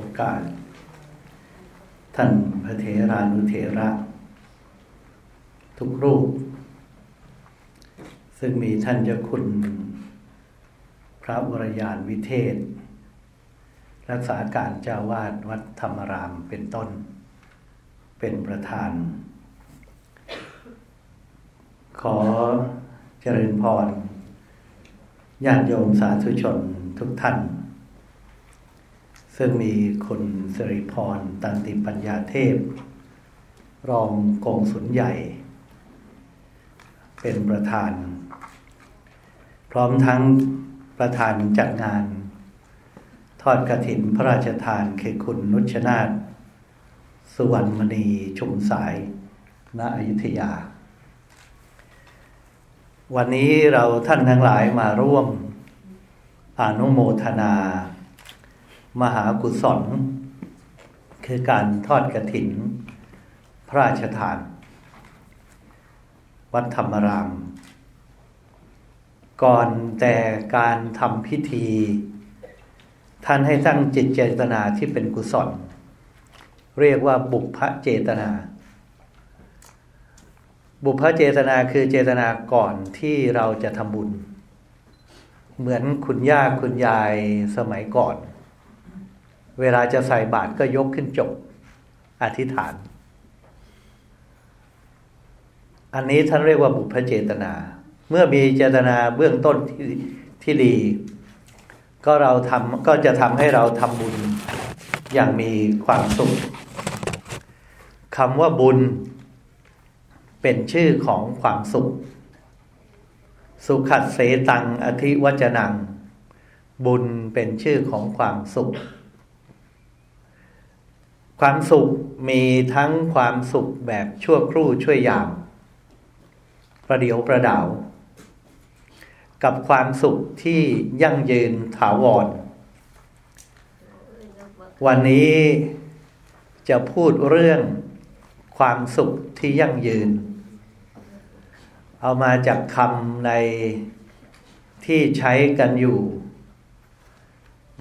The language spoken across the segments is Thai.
โอกาส ท่านพระเถรานุเถระ ทุกรูป ซึ่งมีท่านเจ้าคุณพระวรยานวิเทศ รักษาการเจ้าวาดวัดธรรมรามเป็นต้น เป็นประธาน ขอเจริญพรญาติโยมสาธุชนทุกท่าน ซึ่งมีคุณสิริพรตันติปัญญาเทพ รองกองสุนใหญ่ เป็นประธาน พร้อมทั้งประธานจัดงาน ทอดกระถินพระราชทานเคคุณนุชนาธสุวรรณมณีชุมสาย ณอยุธยา วันนี้เราท่านทั้งหลายมาร่วมอนุโมทนา มหากุศล คือการทอดกระถิน พระราชทาน วัดธรรมราม ก่อนแต่การทำพิธี ท่านให้ตั้งจิตเจตนาที่เป็นกุศล เรียกว่าบุพเจตนา บุพเจตนาคือเจตนาก่อนที่เราจะทำบุญ เหมือนคุณย่าคุณยายสมัยก่อน เวลาจะใส่บาตรก็ยกขึ้นจบอธิษฐาน อันนี้ท่านเรียกว่าบุพเจตนา เมื่อมีเจตนาเบื้องต้นที่ที่ดี ก็เราทำก็จะทำให้เราทำบุญอย่างมีความสุขคำว่าบุญ เป็นชื่อของความสุข สุขัดเสตังอธิวจนัง บุญเป็นชื่อของความสุข ความสุขมีทั้งความสุขแบบชั่วครู่ช่วยยาม ประเดียวประดาว กับความสุขที่ยั่งยืนถาวร วันนี้จะพูดเรื่องความสุขที่ยั่งยืน เอามาจากคำในที่ใช้กันอยู่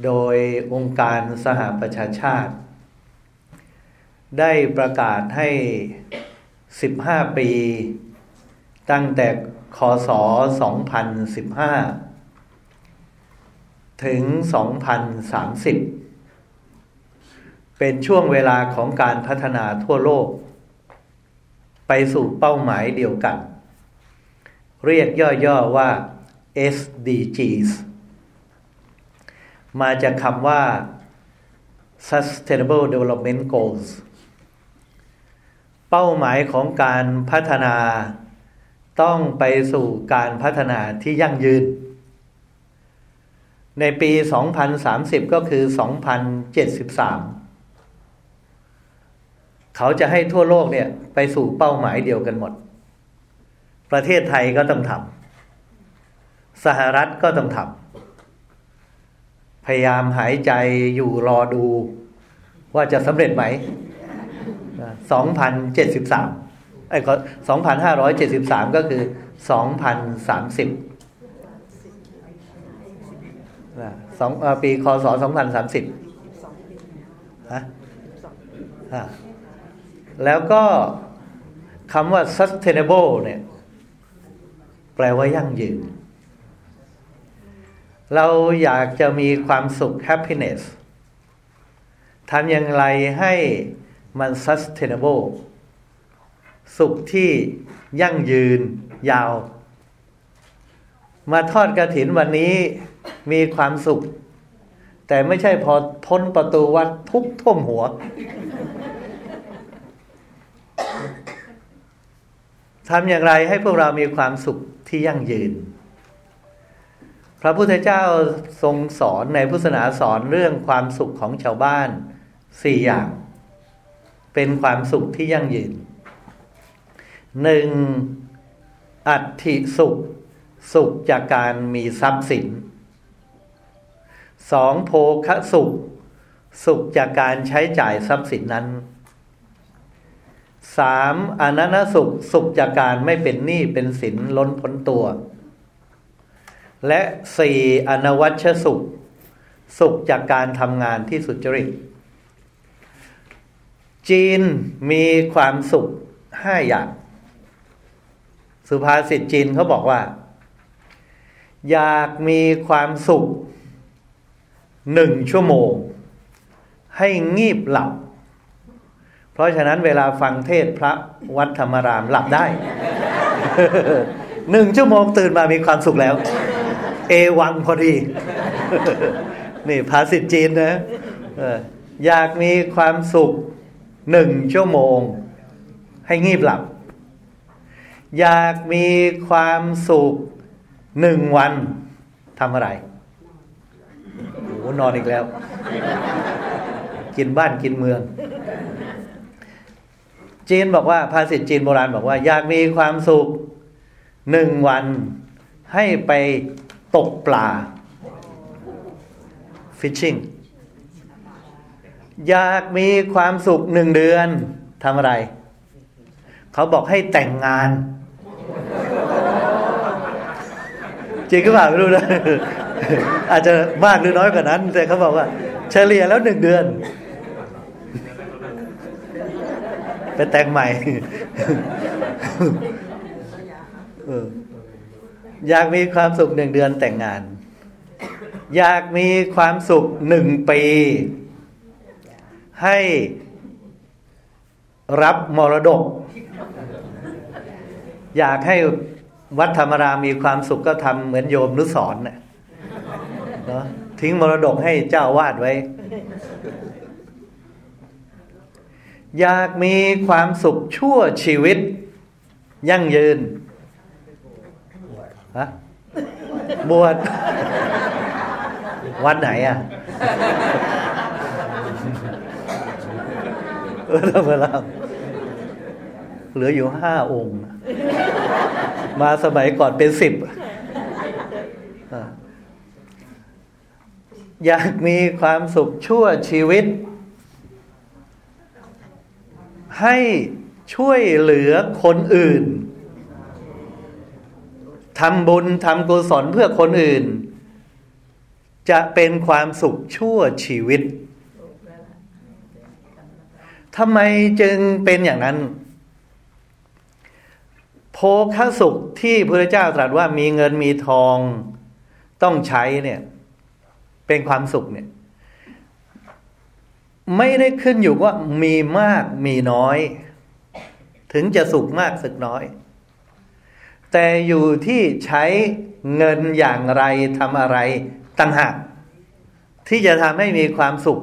โดยองค์การสหประชาชาติ ได้ประกาศให้ 15 ปี ตั้งแต่คศ 2015 ถึง 2030 เป็นช่วงเวลาของการพัฒนาทั่วโลก ไปสู่เป้าหมายเดียวกัน เรียกย่อ ๆ ว่า SDGs มาจากคำว่า Sustainable Development Goals เป้าหมายของการพัฒนา ต้องไปสู่การพัฒนาที่ยั่งยืน ในปี 2030 ก็คือ 2073 เขาจะให้ทั่วโลกเนี่ยไปสู่เป้าหมายเดียวกันหมด ประเทศไทยก็ต้องทำสหรัฐก็ต้องทำพยายามหายใจอยู่รอดูว่าจะสำเร็จไหม สองพันเจ็ดสิบสามไอ้ก็สองพันห้าร้อยเจ็ดสิบสามก็คือสองพันสามสิบสองปีคศสองพันสามสิบฮะแล้วก็คำว่า sustainable เนี่ย แปลว่ายั่งยืน เราอยากจะมีความสุข happiness ทำอย่างไรให้ มัน sustainable สุขที่ยั่งยืนยาว มาทอดกระถินวันนี้มีความสุข แต่ไม่ใช่พอพ้นประตูวัดทุบท่วมหัว ทำอย่างไรให้พวกเรามีความสุขที่ยั่งยืน พระพุทธเจ้าทรงสอนในพุทธศาสนาสอนเรื่องความสุขของชาวบ้านสี่อย่าง เป็นความสุขที่ยั่งยืนหนึ่งอัติสุข สุขจากการมีทรัพย์สินสองโภคสุข สุขจากการใช้จ่ายทรัพย์สินนั้นสามอนันสุขสุขจากการไม่เป็นหนี้เป็นสินล้นพ้นตัว และสี่อนวัชสุข สุขจากการทำงานที่สุจริต จีนมีความสุขห้าอย่าง สุภาษิตจีนเขาบอกว่า อยากมีความสุขหนึ่งชั่วโมง ให้งีบหลับ เพราะฉะนั้นเวลาฟังเทศพระวัดธรรมรามหลับได้หนึ่งชั่วโมงตื่นมามีความสุขแล้ว เอวังพอดี นี่ภาษิตจีนนะอยากมีความสุข หนึ่งชั่วโมง ให้งีบหลับ อยากมีความสุขหนึ่งวันทำอะไรโอ้นอนอีกแล้ว กินบ้านกินเมือง จีนบอกว่าภาษิตจีนโบราณบอกว่า อยากมีความสุขหนึ่งวัน ให้ไปตกปลา fishing อยากมีความสุขหนึ่งเดือนทำอะไร เขาบอกให้แต่งงาน จริงก็เปล่าไม่รู้นะอาจจะมากหรือน้อยกว่านั้น แต่เขาบอกว่า เฉลี่ยแล้วหนึ่งเดือน ไปแต่งใหม่อยากมีความสุขหนึ่งเดือนแต่งงาน อยากมีความสุขหนึ่งปี ให้รับมรดก อยากให้วัดธรรมรามีความสุขก็ทำเหมือนโยมนุสรเนาะทิ้งมรดกให้เจ้าวาดไว้ อยากมีความสุขชั่วชีวิต ยั่งยืนฮะบวชวันไหนอะ เออธรรมราเหลืออยู่ห้าองค์ มาสมัยก่อนเป็นสิบอยากมีความสุขชั่วชีวิต ให้ช่วยเหลือคนอื่นทำบุญทำกุศลเพื่อคนอื่น จะเป็นความสุขชั่วชีวิต ทำไมจึงเป็นอย่างนั้นโภคสุขที่พระเจ้าตรัสว่ามีเงินมีทองต้องใช้เนี่ย เป็นความสุขเนี่ย ไม่ได้ขึ้นอยู่ว่ามีมากมีน้อย ถึงจะสุขมากสุขน้อย แต่อยู่ที่ใช้เงินอย่างไรทำอะไรต่างหากที่จะทำให้มีความสุข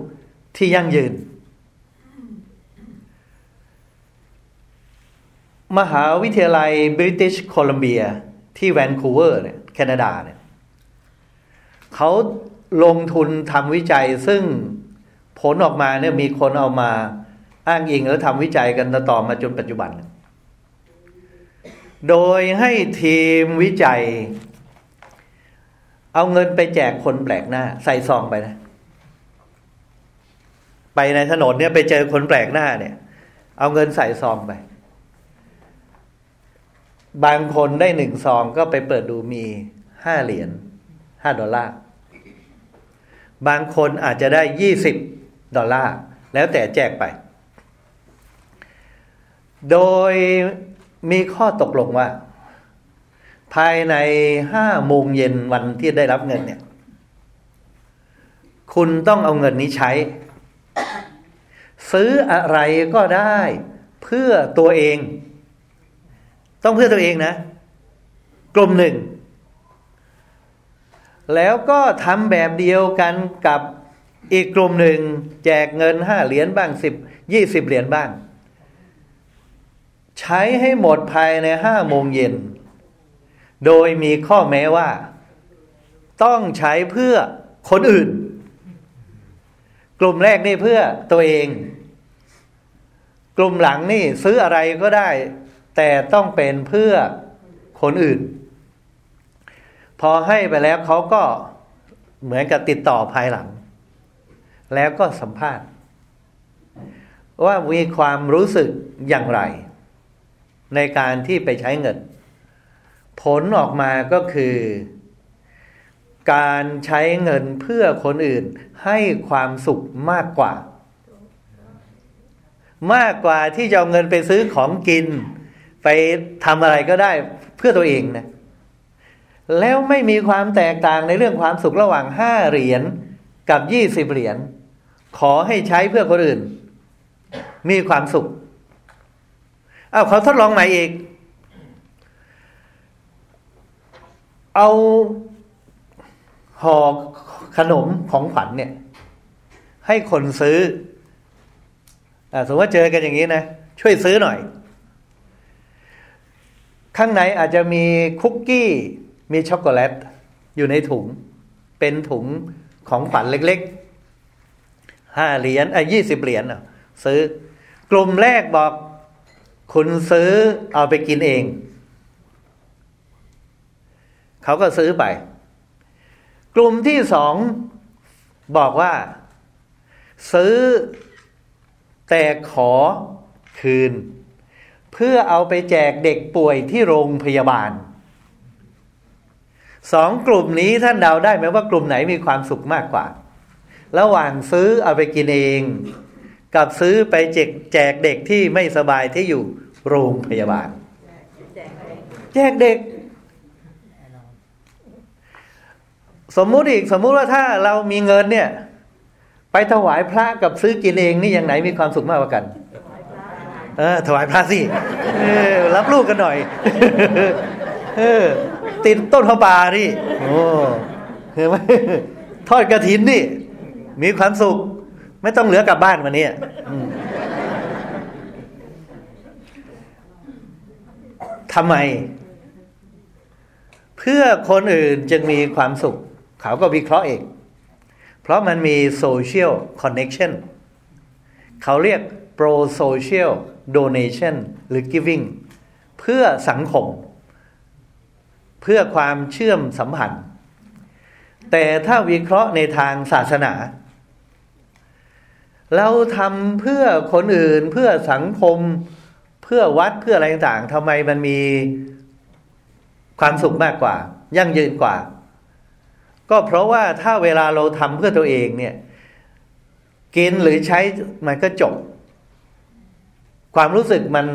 ที่ยั่งยืน มหาวิทยาลัยบริติชโคลัมเบียที่แวนคูเวอร์เนี่ยแคนาดาเนี่ยเขาลงทุนทำวิจัยซึ่งผลออกมาเนี่ยมีคนเอามาอ้างอิงแล้วทำวิจัยกันต่อมาจนปัจจุบัน โดยให้ทีมวิจัย เอาเงินไปแจกคนแปลกหน้า ใส่ซองไปนะ ไปในถนนเนี่ยไปเจอคนแปลกหน้าเนี่ย เอาเงินใส่ซองไป บางคนได้หนึ่งซองก็ไปเปิดดูมีห้าเหรียญห้าดอลลาร์บางคนอาจจะได้ยี่สิบดอลลาร์แล้วแต่แจกไป โดยมีข้อตกลงว่า ภายในห้าโมงเย็นวันที่ได้รับเงินเนี่ย คุณต้องเอาเงินนี้ใช้ ซื้ออะไรก็ได้เพื่อตัวเอง ต้องเพื่อตัวเองนะ กลุ่มหนึ่ง แล้วก็ทำแบบเดียวกันกับอีกกลุ่มหนึ่ง แจกเงินห้าเหรียญบ้างสิบยี่สิบเหรียญบ้าง ใช้ให้หมดภายในห้าโมงเย็น โดยมีข้อแม้ว่า ต้องใช้เพื่อคนอื่น กลุ่มแรกนี่เพื่อตัวเอง กลุ่มหลังนี่ซื้ออะไรก็ได้ แต่ต้องเป็นเพื่อคนอื่น พอให้ไปแล้วเขาก็เหมือนกับติดต่อภายหลัง แล้วก็สัมภาษณ์ ว่ามีความรู้สึกอย่างไร ในการที่ไปใช้เงิน ผลออกมาก็คือ การใช้เงินเพื่อคนอื่นให้ความสุขมากกว่า มากกว่าที่จะเอาเงินไปซื้อของกิน ไปทำอะไรก็ได้เพื่อตัวเองนะแล้วไม่มีความแตกต่างในเรื่องความสุขระหว่างห้าเหรียญกับยี่สิบเหรียญขอให้ใช้เพื่อคนอื่น มีความสุขเอาเขาทดลองใหม่อีก เอาห่อขนมของขวัญเนี่ย ให้คนซื้ออสมมติว่าเจอกันอย่างนี้นะ ช่วยซื้อหน่อย ข้างในอาจจะมีคุกกี้ มีช็อกโกแลต อยู่ในถุง เป็นถุงของขวัญเล็กๆห้าเหรียญอะยี่สิบเหรียญอะซื้อกลุ่มแรกบอก คุณซื้อเอาไปกินเอง เขาก็ซื้อไป กลุ่มที่สองบอกว่า ซื้อแต่ขอคืน เพื่อเอาไปแจกเด็กป่วยที่โรงพยาบาลสองกลุ่มนี้ท่านเดาได้ไหมว่ากลุ่มไหนมีความสุขมากกว่า ระหว่างซื้อเอาไปกินเอง กับซื้อไปแจกแจกเด็กที่ไม่สบายที่อยู่โรงพยาบาล แจกเด็ก สมมุติอีกสมมุติว่าถ้าเรามีเงินเนี่ย ไปถวายพระกับซื้อกินเองนี่อย่างไหนมีความสุขมากกว่ากัน เออ ถวายพระสิรับลูกกันหน่อยเออติดต้นพระป่านี่โอ้เห็นไหมทอดกระถินนี่ มีความสุข ไม่ต้องเหลือกลับบ้านวันนี้ทำไม เพื่อคนอื่นจึงมีความสุข เขาก็วิเคราะห์เองเพราะมันมี social connection เขาเรียก pro social donation หรือ giving เพื่อสังคม เพื่อความเชื่อมสัมพันธ์ แต่ถ้าวิเคราะห์ในทางศาสนา เราทำเพื่อคนอื่นเพื่อสังคม เพื่อวัดเพื่ออะไรต่างๆทำไมมันมีความสุขมากกว่า ยั่งยืนกว่า ก็เพราะว่าถ้าเวลาเราทำเพื่อตัวเองเนี่ย กินหรือใช้มันก็จบ ความรู้สึกมัน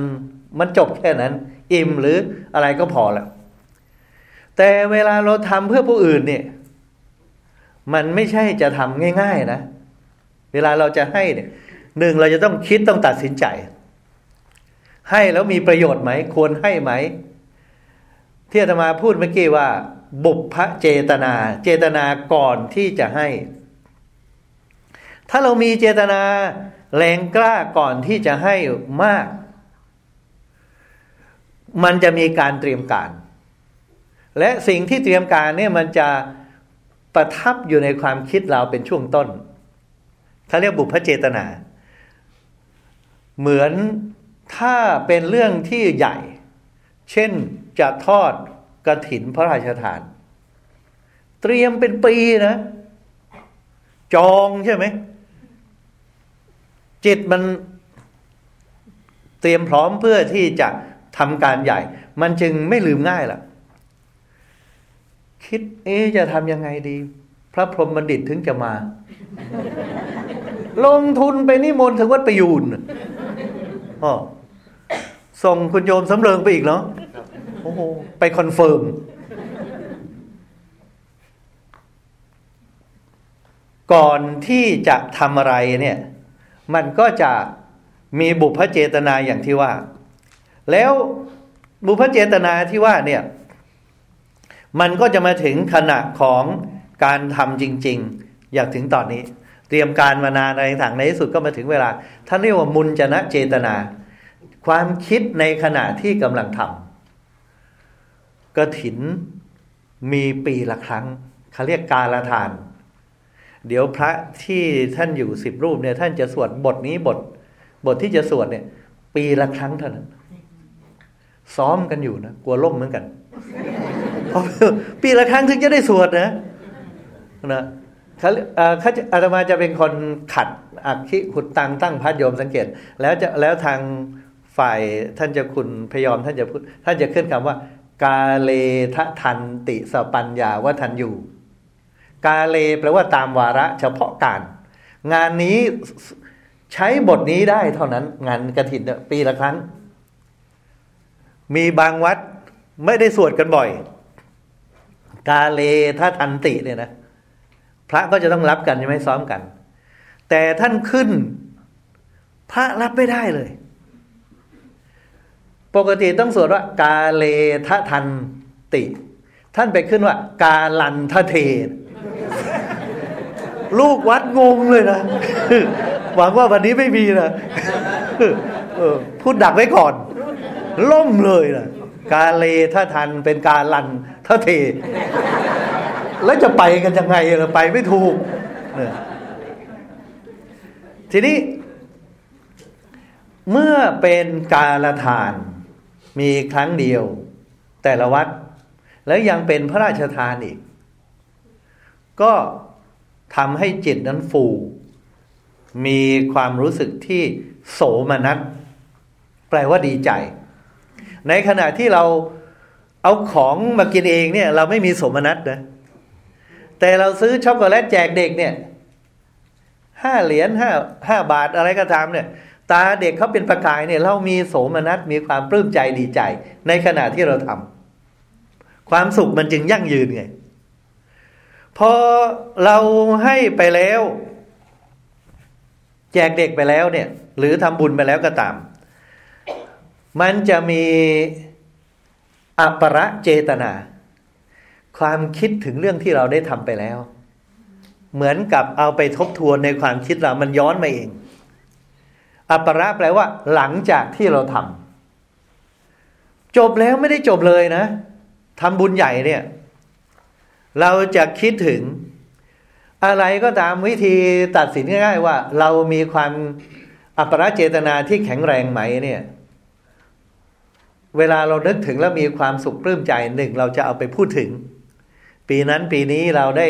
มันจบแค่นั้น อิ่มหรืออะไรก็พอแล้วแต่เวลาเราทำเพื่อผู้อื่นเนี่ย มันไม่ใช่จะทำง่าย ๆ นะ เวลาเราจะให้เนี่ยหนึ่งเราจะต้องคิดต้องตัดสินใจ ให้แล้วมีประโยชน์ไหม ควรให้ไหม ที่อาตมาพูดเมื่อกี้ว่า บุพเจตนา เจตนาก่อนที่จะให้ ถ้าเรามีเจตนา แรงกล้าก่อนที่จะให้มาก มันจะมีการเตรียมการ และสิ่งที่เตรียมการเนี่ยมันจะประทับอยู่ในความคิดเราเป็นช่วงต้นเขาเรียกบุพเจตนา เหมือนถ้าเป็นเรื่องที่ใหญ่ เช่นจะทอดกระถินพระราชทาน เตรียมเป็นปีนะ จองใช่ไหม จิตมันเตรียมพร้อมเพื่อที่จะทำการใหญ่ มันจึงไม่ลืมง่ายล่ะ คิดเอ๊จะทำยังไงดี พระพรหมบัณฑิตถึงจะมา ลงทุนไปนิมนต์ถึงวัดประยูรอ๋อส่งคุณโยมสำเริงไปอีกเนาะโอ้โหไป confirm ก่อนที่จะทำอะไรเนี่ย มันก็จะมีบุพเจตนาอย่างที่ว่า แล้วบุพเจตนาที่ว่าเนี่ย มันก็จะมาถึงขณะของการทำจริง ๆ อยากถึงตอนนี้ เตรียมการมานานอะไรต่างในที่สุดก็มาถึงเวลาท่านเรียกว่ามุนจนะเจตนา ความคิดในขณะที่กำลังทำกระถินมีปีละครั้งเขาเรียกกาลทาน เดี๋ยวพระที่ท่านอยู่สิบรูปเนี่ย ท่านจะสวดบทนี้บท บทที่จะสวดเนี่ย ปีละครั้งเท่านั้น ซ้อมกันอยู่นะกลัวล่มเหมือนกันปีละครั้งถึงจะได้สวดนะนะเขาเขาอาตมาจะเป็นคนขัดอักขิขุดตังตั้งพัดโยมสังเกต แล้วจะแล้วทางฝ่ายท่านจะคุณพยอมท่านจะพูดท่านจะขึ้นคำว่า กาเลทะทันติสปัญญาว่าทันอยู่ กาเลแปลว่าตามวาระเฉพาะการ งานนี้ใช้บทนี้ได้เท่านั้น งานกระถินปีละครั้ง มีบางวัดไม่ได้สวดกันบ่อย กาเลถ้าทันติเนี่ยนะพระก็จะต้องรับกันใช่ไหมซ้อมกัน แต่ท่านขึ้น พระรับไม่ได้เลย ปกติต้องสวดว่า กาเลทะทันติ ท่านไปขึ้นว่า กาลันทะเท ลูกวัดงงเลยนะ หวังว่าวันนี้ไม่มีนะพูดดักไว้ก่อน ล่มเลยนะกาเลถ้าทันเป็นกาลันถ้าเท แล้วจะไปกันยังไงล่ะไปไม่ถูกเนี่ยทีนี้ เมื่อเป็นกาลทาน มีครั้งเดียว แต่ละวัด แล้วยังเป็นพระราชทานอีก ก็ ทำให้จิตนั้นฟู มีความรู้สึกที่โสมนัสแปลว่าดีใจ ในขณะที่เราเอาของมากินเองเนี่ย เราไม่มีโสมนัสนะแต่เราซื้อช็อกโกแลตแจกเด็กเนี่ยห้าเหรียญห้าห้าบาทอะไรก็ตามเนี่ย ตาเด็กเขาเป็นประกายเนี่ย เรามีโสมนัสมีความปลื้มใจดีใจ ในขณะที่เราทำความสุขมันจึงยั่งยืนไง พอเราให้ไปแล้ว แจกเด็กไปแล้วเนี่ย หรือทำบุญไปแล้วก็ตาม มันจะมีอปรเจตนา ความคิดถึงเรื่องที่เราได้ทำไปแล้ว เหมือนกับเอาไปทบทวนในความคิดเรามันย้อนมาเองอปรแปลว่า หลังจากที่เราทำจบแล้วไม่ได้จบเลยนะทำบุญใหญ่เนี่ย เราจะคิดถึง อะไรก็ตามวิธีตัดสินง่ายๆว่า เรามีความอัปรเจตนาที่แข็งแรงไหมเนี่ย เวลาเรานึกถึงแล้วมีความสุขปลื้มใจหนึ่งเราจะเอาไปพูดถึง ปีนั้นปีนี้เราได้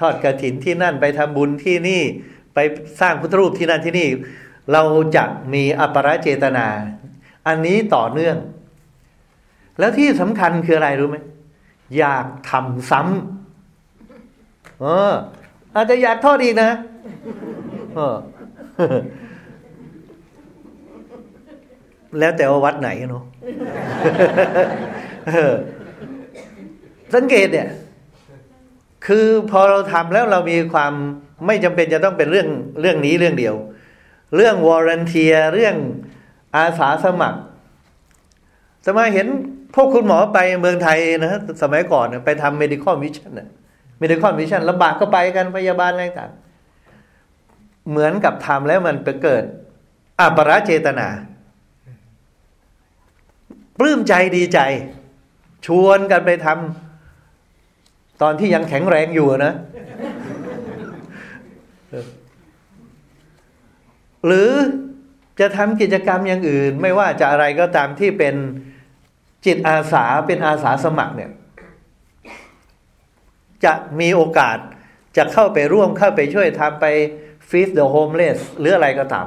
ทอดกระถินที่นั่นไปทำบุญที่นี่ไปสร้างพุทธรูปที่นั่นที่นี่ เราจะมีอัปรเจตนา อันนี้ต่อเนื่อง แล้วที่สำคัญคืออะไรรู้ไหมอยากทำซ้ำ เออ อาจจะอยากทอดอีกนะเออแล้วแต่ว่าวัดไหนเนาะสังเกตเนี่ย คือพอเราทำแล้วเรามีความไม่จำเป็นจะต้องเป็นเรื่องเรื่องนี้เรื่องเดียว เรื่องวอร์เรนเทียเรื่องอาสาสมัครสมัยเห็นพวกคุณหมอไปเมืองไทยนะ สมัยก่อนไปทำ medical mission น่ะ medical mission ลำบากก็ไปกันพยาบาลอะไรต่างเหมือนกับทำแล้วมันไปเกิดอัปราเจตนาปลื้มใจดีใจ ชวนกันไปทำตอนที่ยังแข็งแรงอยู่นะ หรือจะทำกิจกรรมอย่างอื่น ไม่ว่าจะอะไรก็ตามที่เป็นจิตอาสาเป็นอาสาสมัครเนี่ย จะมีโอกาสจะเข้าไปร่วมเข้าไปช่วยทำไป feed the homeless หรืออะไรก็ตาม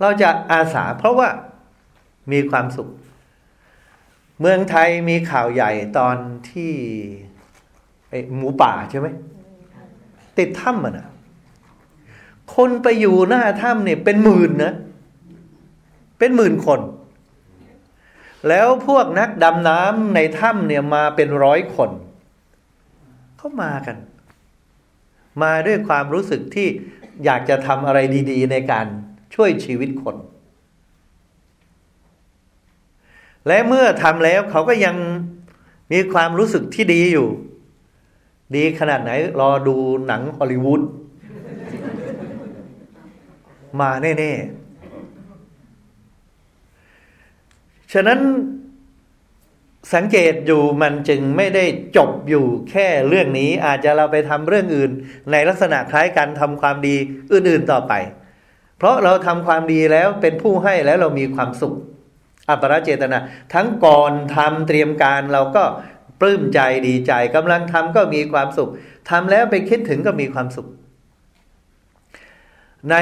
เราจะอาสาเพราะว่ามีความสุข เมืองไทยมีข่าวใหญ่ตอนที่หมูป่าใช่ไหม ติดถ้ำมันอะคนไปอยู่หน้าถ้ำเนี่ยเป็นหมื่นนะ เป็นหมื่นคน แล้วพวกนักดำน้ำในถ้ำเนี่ยมาเป็นร้อยคน เขามากัน มาด้วยความรู้สึกที่อยากจะทำอะไรดี ๆ ในการช่วยชีวิตคน และเมื่อทำแล้วเขาก็ยังมีความรู้สึกที่ดีอยู่ ดีขนาดไหนรอดูหนังฮอลลีวูดมาแน่ ๆ ฉะนั้น สังเกตอยู่มันจึงไม่ได้จบอยู่แค่เรื่องนี้ อาจจะเราไปทำเรื่องอื่น ในลักษณะคล้ายกันทำความดีอื่นๆต่อไป เพราะเราทำความดีแล้วเป็นผู้ให้แล้วเรามีความสุข อัปรเจตนา ทั้งก่อนทำเตรียมการเราก็ปลื้มใจดีใจกำลังทำก็มีความสุขทำแล้วไปคิดถึงก็มีความสุข ใน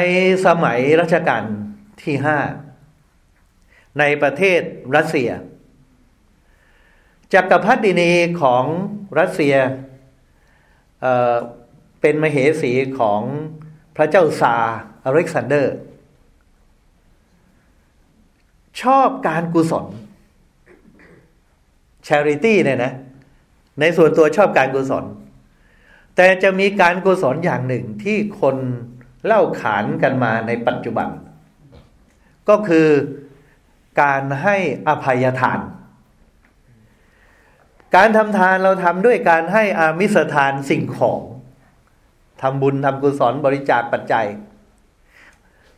สมัยรัชกาลที่ห้าในประเทศรัสเซีย จักรพรรดินีของรัสเซียเเป็นมเหสีของพระเจ้าซาอเล็กซานเดอร์ ชอบการกุศล charity เนี่ยนะ ในส่วนตัวชอบการกุศล แต่จะมีการกุศลอย่างหนึ่งที่คนเล่าขานกันมาในปัจจุบัน ก็คือการให้อภัยทาน การทำทานเราทำด้วยการให้อามิสทานสิ่งของทำบุญทำกุศลบริจาคปัจจัย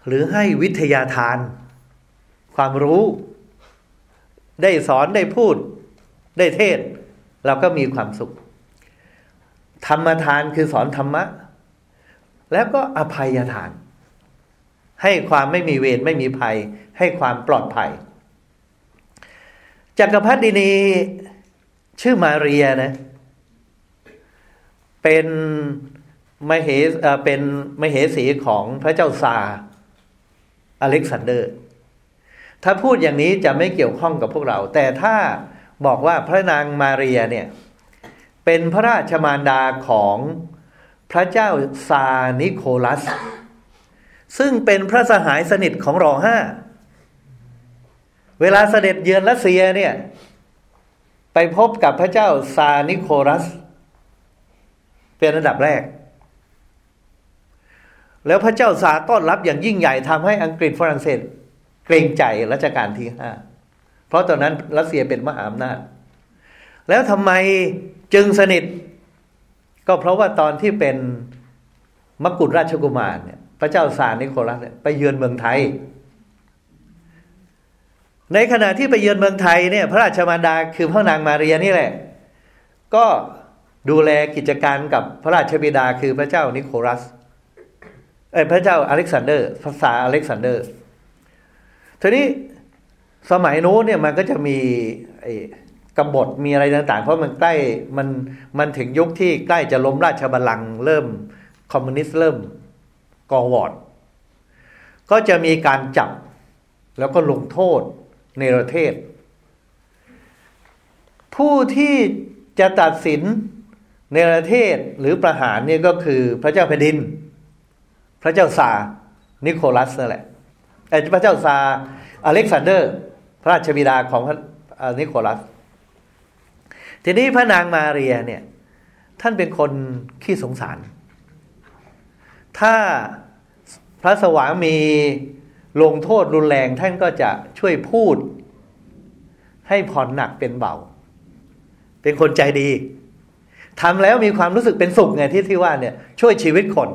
หรือให้วิทยาทาน ความรู้ ได้สอนได้พูด ได้เทศ เราก็มีความสุข ธรรมทานคือสอนธรรมะ แล้วก็อภัยทาน ให้ความไม่มีเวรไม่มีภัย ให้ความปลอดภัยจักรพรรดินี ชื่อมาเรียนะ เป็นมเหเป็นมเหสีของพระเจ้าซาอเล็กซานเดอร์ ถ้าพูดอย่างนี้จะไม่เกี่ยวข้องกับพวกเรา แต่ถ้าบอกว่าพระนางมาเรียเนี่ย เป็นพระราชมารดาของพระเจ้าซานิโคลัส ซึ่งเป็นพระสหายสนิทของรอห้า เวลาเสด็จเยือนรัสเซียเนี่ย ไปพบกับพระเจ้าซานิโคลัส เป็นระดับแรก แล้วพระเจ้าสาต้อนรับอย่างยิ่งใหญ่ทำให้อังกฤษฝรั่งเศส เกรงใจรัชกาลที่ห้าเพราะตอนนั้นรัสเซียเป็นมหาอำนาจ แล้วทำไมจึงสนิท ก็เพราะว่าตอนที่เป็นมกุฎราชกุมารเนี่ยพระเจ้าสานิโคลัสเนี่ยไปเยือนเมืองไทย ในขณะที่ไปเยือนเมืองไทยเนี่ยพระราชมารดาคือพระนางมาเรียนี่แหละ ก็ดูแลกิจการกับพระราชบิดาคือพระเจ้านิโคลัสเอ้พระเจ้าอเล็กซานเดอร์ พระเจ้าซาร์อเล็กซานเดอร์ทีนี้สมัยโน้นเนี่ยมันก็จะมีไอ้กบฏมีอะไรต่างๆ เพราะมันใกล้มันมันถึงยุคที่ใกล้จะล้มราชบัลลังก์เริ่มคอมมิวนิสต์เริ่มก่อหวอดก็จะมีการจับแล้วก็ลงโทษ ในประเทศ ผู้ที่จะตัดสินในประเทศหรือประหารเนี่ยก็คือพระเจ้าแผ่นดิน พระเจ้าซาร์นิโคลัสนั่นแหละไอ้พระเจ้าซาร์อเล็กซานเดอร์ พระราชบิดาของพระนิโคลัส ทีนี้พระนางมาเรียเนี่ย ท่านเป็นคนขี้สงสาร ถ้าพระสวามี ลงโทษรุนแรงท่านก็จะช่วยพูด ให้ผ่อนหนักเป็นเบา เป็นคนใจดีทำแล้วมีความรู้สึกเป็นสุขไงที่ที่ว่าเนี่ย ช่วยชีวิตคน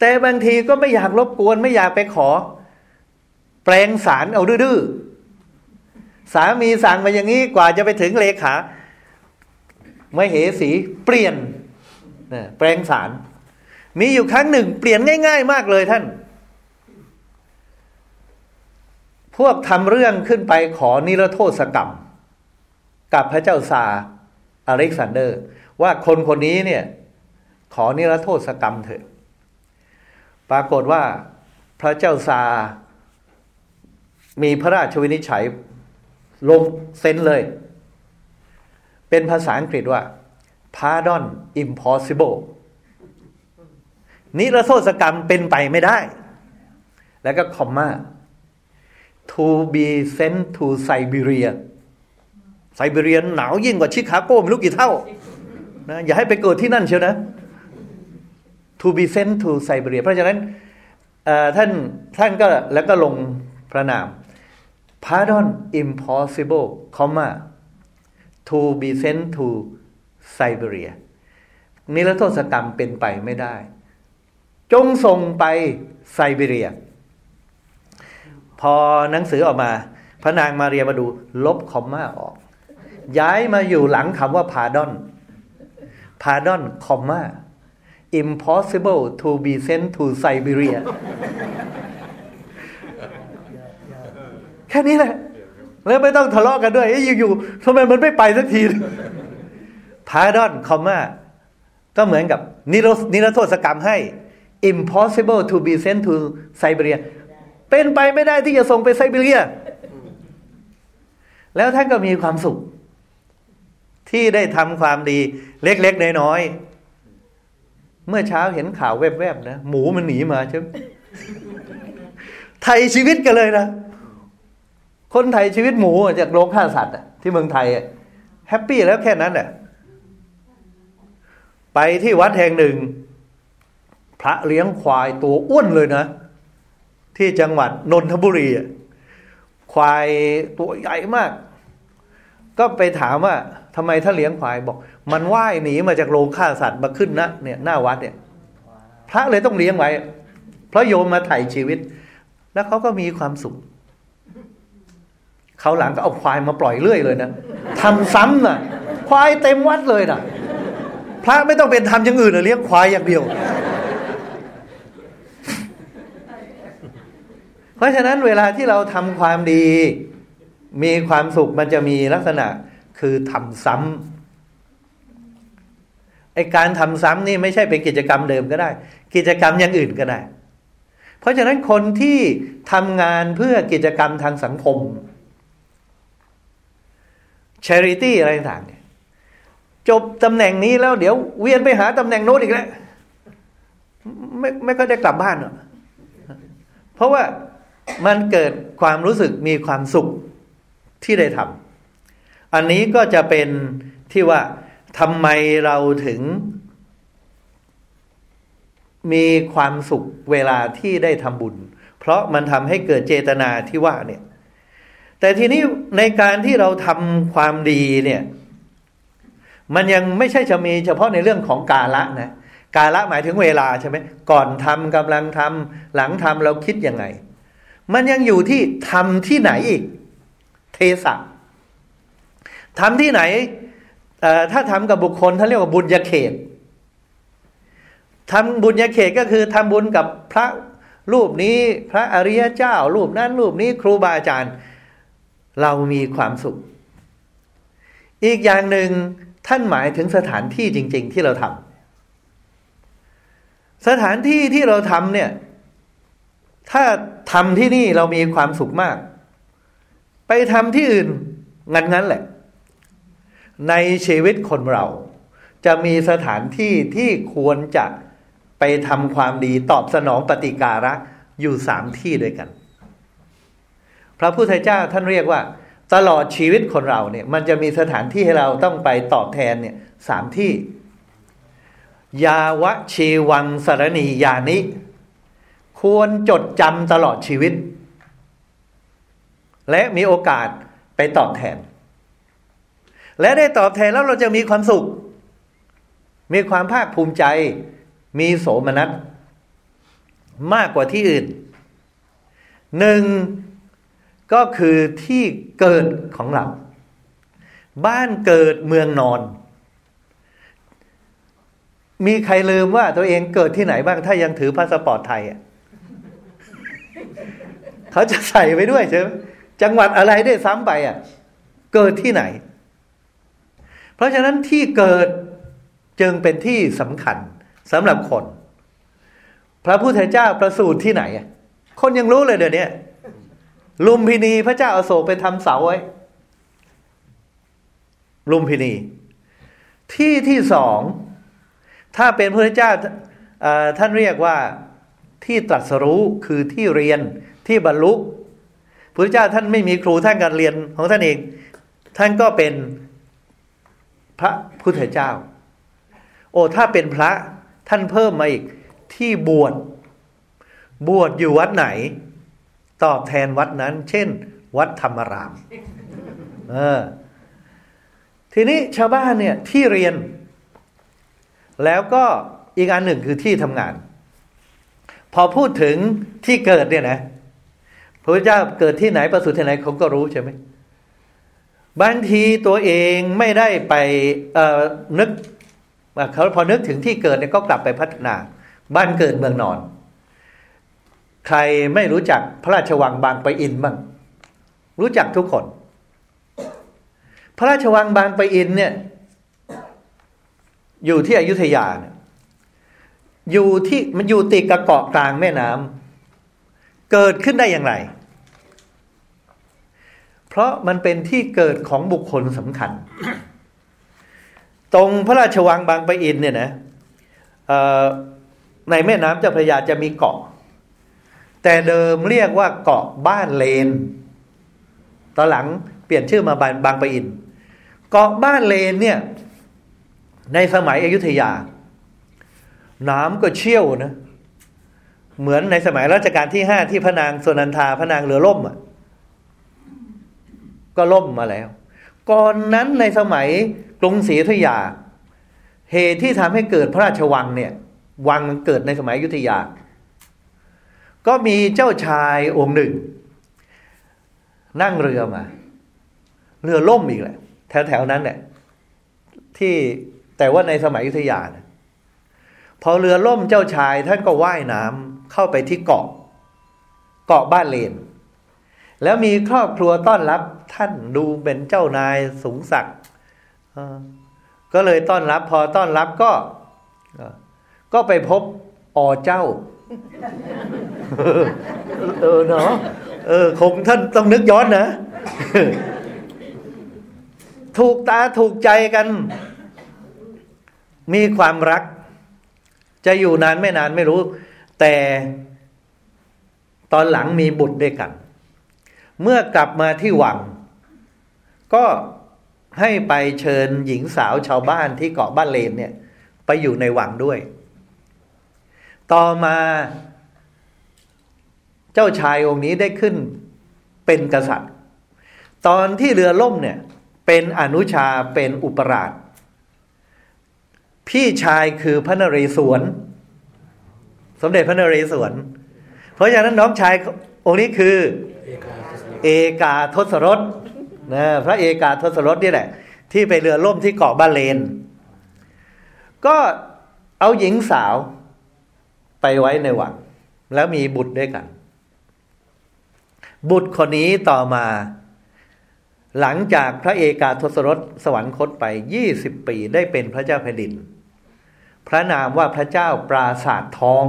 แต่บางทีก็ไม่อยากรบกวนไม่อยากไปขอ แปลงสารเอาดื้อสามีสั่งมาอย่างนี้กว่าจะไปถึงเลขาไม่เหสีเปลี่ยนแปลงสาร มีอยู่ครั้งหนึ่ง เปลี่ยนง่าย ๆ มากเลยท่าน พวกทำเรื่องขึ้นไปขอนิรโทษกรรม กับพระเจ้าซาอเล็กซานเดอร์ ว่าคนคนนี้เนี่ย ขอนิรโทษกรรมเถอะ ปรากฏว่าพระเจ้าซา มีพระราชวินิจฉัยลงเซ็นเลย เป็นภาษาอังกฤษว่า pardon impossible นิรโทษกรรมเป็นไปไม่ได้ แล้วก็คอมมา to be sent to Siberia ไซบีเรียหนาวยิ่งกว่าชิคาโกไม่รู้กี่เท่านะอย่าให้ไปเกิดที่นั่นเชียวนะ to be sent to Siberia เพราะฉะนั้นท่านท่านก็แล้วก็ลงพระนาม pardon impossible comma to be sent to Siberia นิรโทษกรรมเป็นไปไม่ได้ จงส่งไปไซบีเรีย พอหนังสือออกมา พระนางมาเรียมาดู ลบคอมมาออก ย้ายมาอยู่หลังคำว่า pardon pardon คอมมา impossible to be sent to Siberia แค่นี้แหละ แล้วไม่ต้องทะเลาะกันด้วยอยู่ๆทำไมมันไม่ไปสักทีพาดอนคอมมาก็เหมือนกับนิรโทษกรรมให้ impossible to be sent to Siberia เป็นไปไม่ได้ที่จะส่งไปไซบีเรีย แล้วท่านก็มีความสุข ที่ได้ทำความดี เล็กๆน้อยๆเมื่อเช้าเห็นข่าวแวบๆนะหมูมันหนีมาใช่ไหมไทยชีวิตกันเลยนะ คนไทยชีวิตหมูจากโรงฆ่าสัตว์ที่เมืองไทยแฮปปี้แล้วแค่นั้นแหละไปที่วัดแห่งหนึ่ง พระเลี้ยงควายตัวอ้วนเลยนะ ที่จังหวัดนนทบุรีควายตัวใหญ่มาก ก็ไปถามว่าทำไมท่าเลี้ยงควายบอก มันว่ายหนีมาจากโรงฆ่าสัตว์มาขึ้นนะเนี่ยหน้าวัดเนี่ย พระเลยต้องเลี้ยงไว้เพราะโยมมาไถ่ชีวิต แล้วเขาก็มีความสุขเขาหลังก็เอาควายมาปล่อยเรื่อยเลยนะทำซ้ำนะ่ะ ควายเต็มวัดเลยนะ่ะ พระไม่ต้องเป็นทำอย่างอื่นเลี้ยงควายอย่างเดียว เพ ราะฉะนั้นเวลาที่เราทำความดี มีความสุขมันจะมีลักษณะคือทำซ้ำไอการทำซ้ำนี่ไม่ใช่เป็นกิจกรรมเดิมก็ได้ กิจกรรมอย่างอื่นก็ได้ เพราะฉะนั้นคนที่ทำงานเพื่อกิจกรรมทางสังคม charity อะไรต่างเนี่ยจบตำแหน่งนี้แล้วเดี๋ยวเวียนไปหาตำแหน่งโน้นอีกแล้วไม่ไม่ก็ได้กลับบ้านหรอกเพราะว่า มันเกิดความรู้สึกมีความสุขที่ได้ทำอันนี้ก็จะเป็นที่ว่าทำไมเราถึง มีความสุขเวลาที่ได้ทำบุญ เพราะมันทำให้เกิดเจตนาที่ว่าเนี่ย แต่ทีนี้ในการที่เราทำความดีเนี่ย มันยังไม่ใช่จะมีเฉพาะในเรื่องของกาละนะกาละหมายถึงเวลาใช่ไหมก่อนทำกำลังทำหลังทำเราคิดยังไง มันยังอยู่ที่ทำที่ไหนอีก เทสะทำที่ไหนถ้าทำกับบุคคลท่านเรียกว่าบุญญาเขตทำบุญญาเขตก็คือทำบุญกับพระรูปนี้พระอริยเจ้า รูปนั้นรูปนี้ครูบาอาจารย์ เรามีความสุข อีกอย่างหนึ่งท่านหมายถึงสถานที่จริง ๆ ที่เราทำสถานที่ที่เราทำเนี่ย ถ้าทำที่นี่เรามีความสุขมาก ไปทำที่อื่นงั้นงั้นแหละ ในชีวิตคนเรา จะมีสถานที่ที่ควรจะไปทำความดีตอบสนองปฏิการะอยู่สามที่ด้วยกัน พระพุทธเจ้าท่านเรียกว่า ตลอดชีวิตคนเราเนี่ย มันจะมีสถานที่ให้เราต้องไปตอบแทนเนี่ยสามที่ ยาวะชีวังสารณียานิ ควรจดจำตลอดชีวิต และมีโอกาสไปตอบแทน และได้ตอบแทนแล้วเราจะมีความสุข มีความภาคภูมิใจ มีโสมนัสมากกว่าที่อื่นหนึ่งก็คือที่เกิดของเรา บ้านเกิดเมืองนอน มีใครลืมว่าตัวเองเกิดที่ไหนบ้างถ้ายังถือพาสปอร์ตไทยอะ เขาจะใส่ไปด้วยใช่ไหมจังหวัดอะไรได้ซ้ำไปอะ เกิดที่ไหน เพราะฉะนั้นที่เกิดจึงเป็นที่สำคัญสำหรับคน พระพุทธเจ้าประสูติที่ไหน คนยังรู้เลยเดี๋ยวนี้ลุมพินีพระเจ้าอาโศกไปทำเสาไว้ ลุมพินี ที่ที่สอง ถ้าเป็นพระเจ้าท่านเรียกว่าที่ตรัสรู้คือที่เรียน ที่บรรลุพระเจ้าท่านไม่มีครูท่านการเรียนของท่านเอง ท่านก็เป็นพระพุทธเจ้า โอ้ถ้าเป็นพระท่านเพิ่มมาอีกที่บวชบวชอยู่วัดไหน ตอบแทนวัดนั้น เช่น วัดธรรมราม เออ ทีนี้ชาวบ้านเนี่ยที่เรียน แล้วก็อีกอันหนึ่งคือที่ทำงาน พอพูดถึงที่เกิดเนี่ยนะ พระพุทธเจ้าเกิดที่ไหนประสูติที่ไหนเขาก็รู้ใช่ไหมบางทีตัวเองไม่ได้ไปนึกเขาพอนึกถึงที่เกิดเนี่ยก็กลับไปพัฒนา บ้านเกิดเมืองนอน ใครไม่รู้จักพระราชวังบางปะอินบ้างรู้จักทุกคน พระราชวังบางปะอินเนี่ย อยู่ที่อยุธยาเนี่ยอยู่ที่มันอยู่ติดกับเกาะกลางแม่น้ำ เกิดขึ้นได้อย่างไร เพราะมันเป็นที่เกิดของบุคคลสำคัญ ตรงพระราชวังบางปะอินเนี่ยนะในแม่น้ำเจ้าพระยาจะมีเกาะ แต่เดิมเรียกว่าเกาะบ้านเลน ตอนหลังเปลี่ยนชื่อมาบางปะอิน เกาะบ้านเลนเนี่ย ในสมัยอยุธยา น้ำก็เชี่ยวนะเเหมือนในสมัยรัชกาลที่ห้าที่พระนางสุนันทาพระนางเรือล่มอะ ก็ล่มมาแล้ว ก่อนนั้นในสมัยกรุงศรีอยุธยา เหตุที่ทำให้เกิดพระราชวังเนี่ย วังเกิดในสมัยอยุธยา ก็มีเจ้าชายองค์หนึ่ง นั่งเรือมา เรือล่มอีกแหละแถวๆนั้นเนี่ยที่แต่ว่าในสมัยอยุธยานะพอเรือล่มเจ้าชายท่านก็ว่ายน้ำ เข้าไปที่เกาะ เกาะบ้านเลน แล้วมีครอบครัวต้อนรับท่านดูเป็นเจ้านายสูงศักดิ์ก็เลยต้อนรับพอต้อนรับก็ ก็ไปพบอเจ้า เออเนาะเออคงท่านต้องนึกย้อนนะ ถูกตาถูกใจกัน มีความรัก จะอยู่นานไม่นานไม่รู้ แต่ตอนหลังมีบุตรด้วยกัน เมื่อกลับมาที่วัง ก็ให้ไปเชิญหญิงสาวชาวบ้านที่เกาะบ้านเลนเนี่ย ไปอยู่ในวังด้วย ต่อมาเจ้าชายองค์นี้ได้ขึ้นเป็นกษัตริย์ ตอนที่เรือล่มเนี่ย เป็นอนุชาเป็นอุปราช พี่ชายคือพระนเรศวร สมเด็จพระนเรศวร เพราะฉะนั้นน้องชายองค์นี้คือ เอกาทศรสนะพระเอกาทศรสนี่แหละ ที่ไปเรือล่มที่เกาะบาเลน ก็เอาหญิงสาวไปไว้ในวังแล้วมีบุตรด้วยกัน บุตรคนนี้ต่อมา หลังจากพระเอกาทศรสสวรรคตไปยี่สิบปีได้เป็นพระเจ้าแผ่นดิน ระนามว่าพระเจ้าปราสาททอง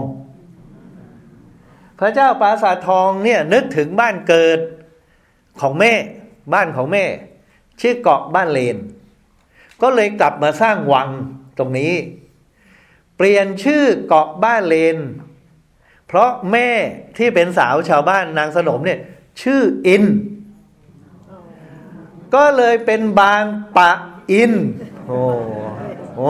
พระเจ้าปราสาททองเนี่ยนึกถึงบ้านเกิดของแม่ บ้านของแม่ ชื่อเกาะบ้านเลน ก็เลยกลับมาสร้างวังตรงนี้ เปลี่ยนชื่อเกาะบ้านเลน เพราะแม่ที่เป็นสาวชาวบ้านนางสนมเนี่ยชื่ออิน ก็เลยเป็นบางปะอิน โอ้โห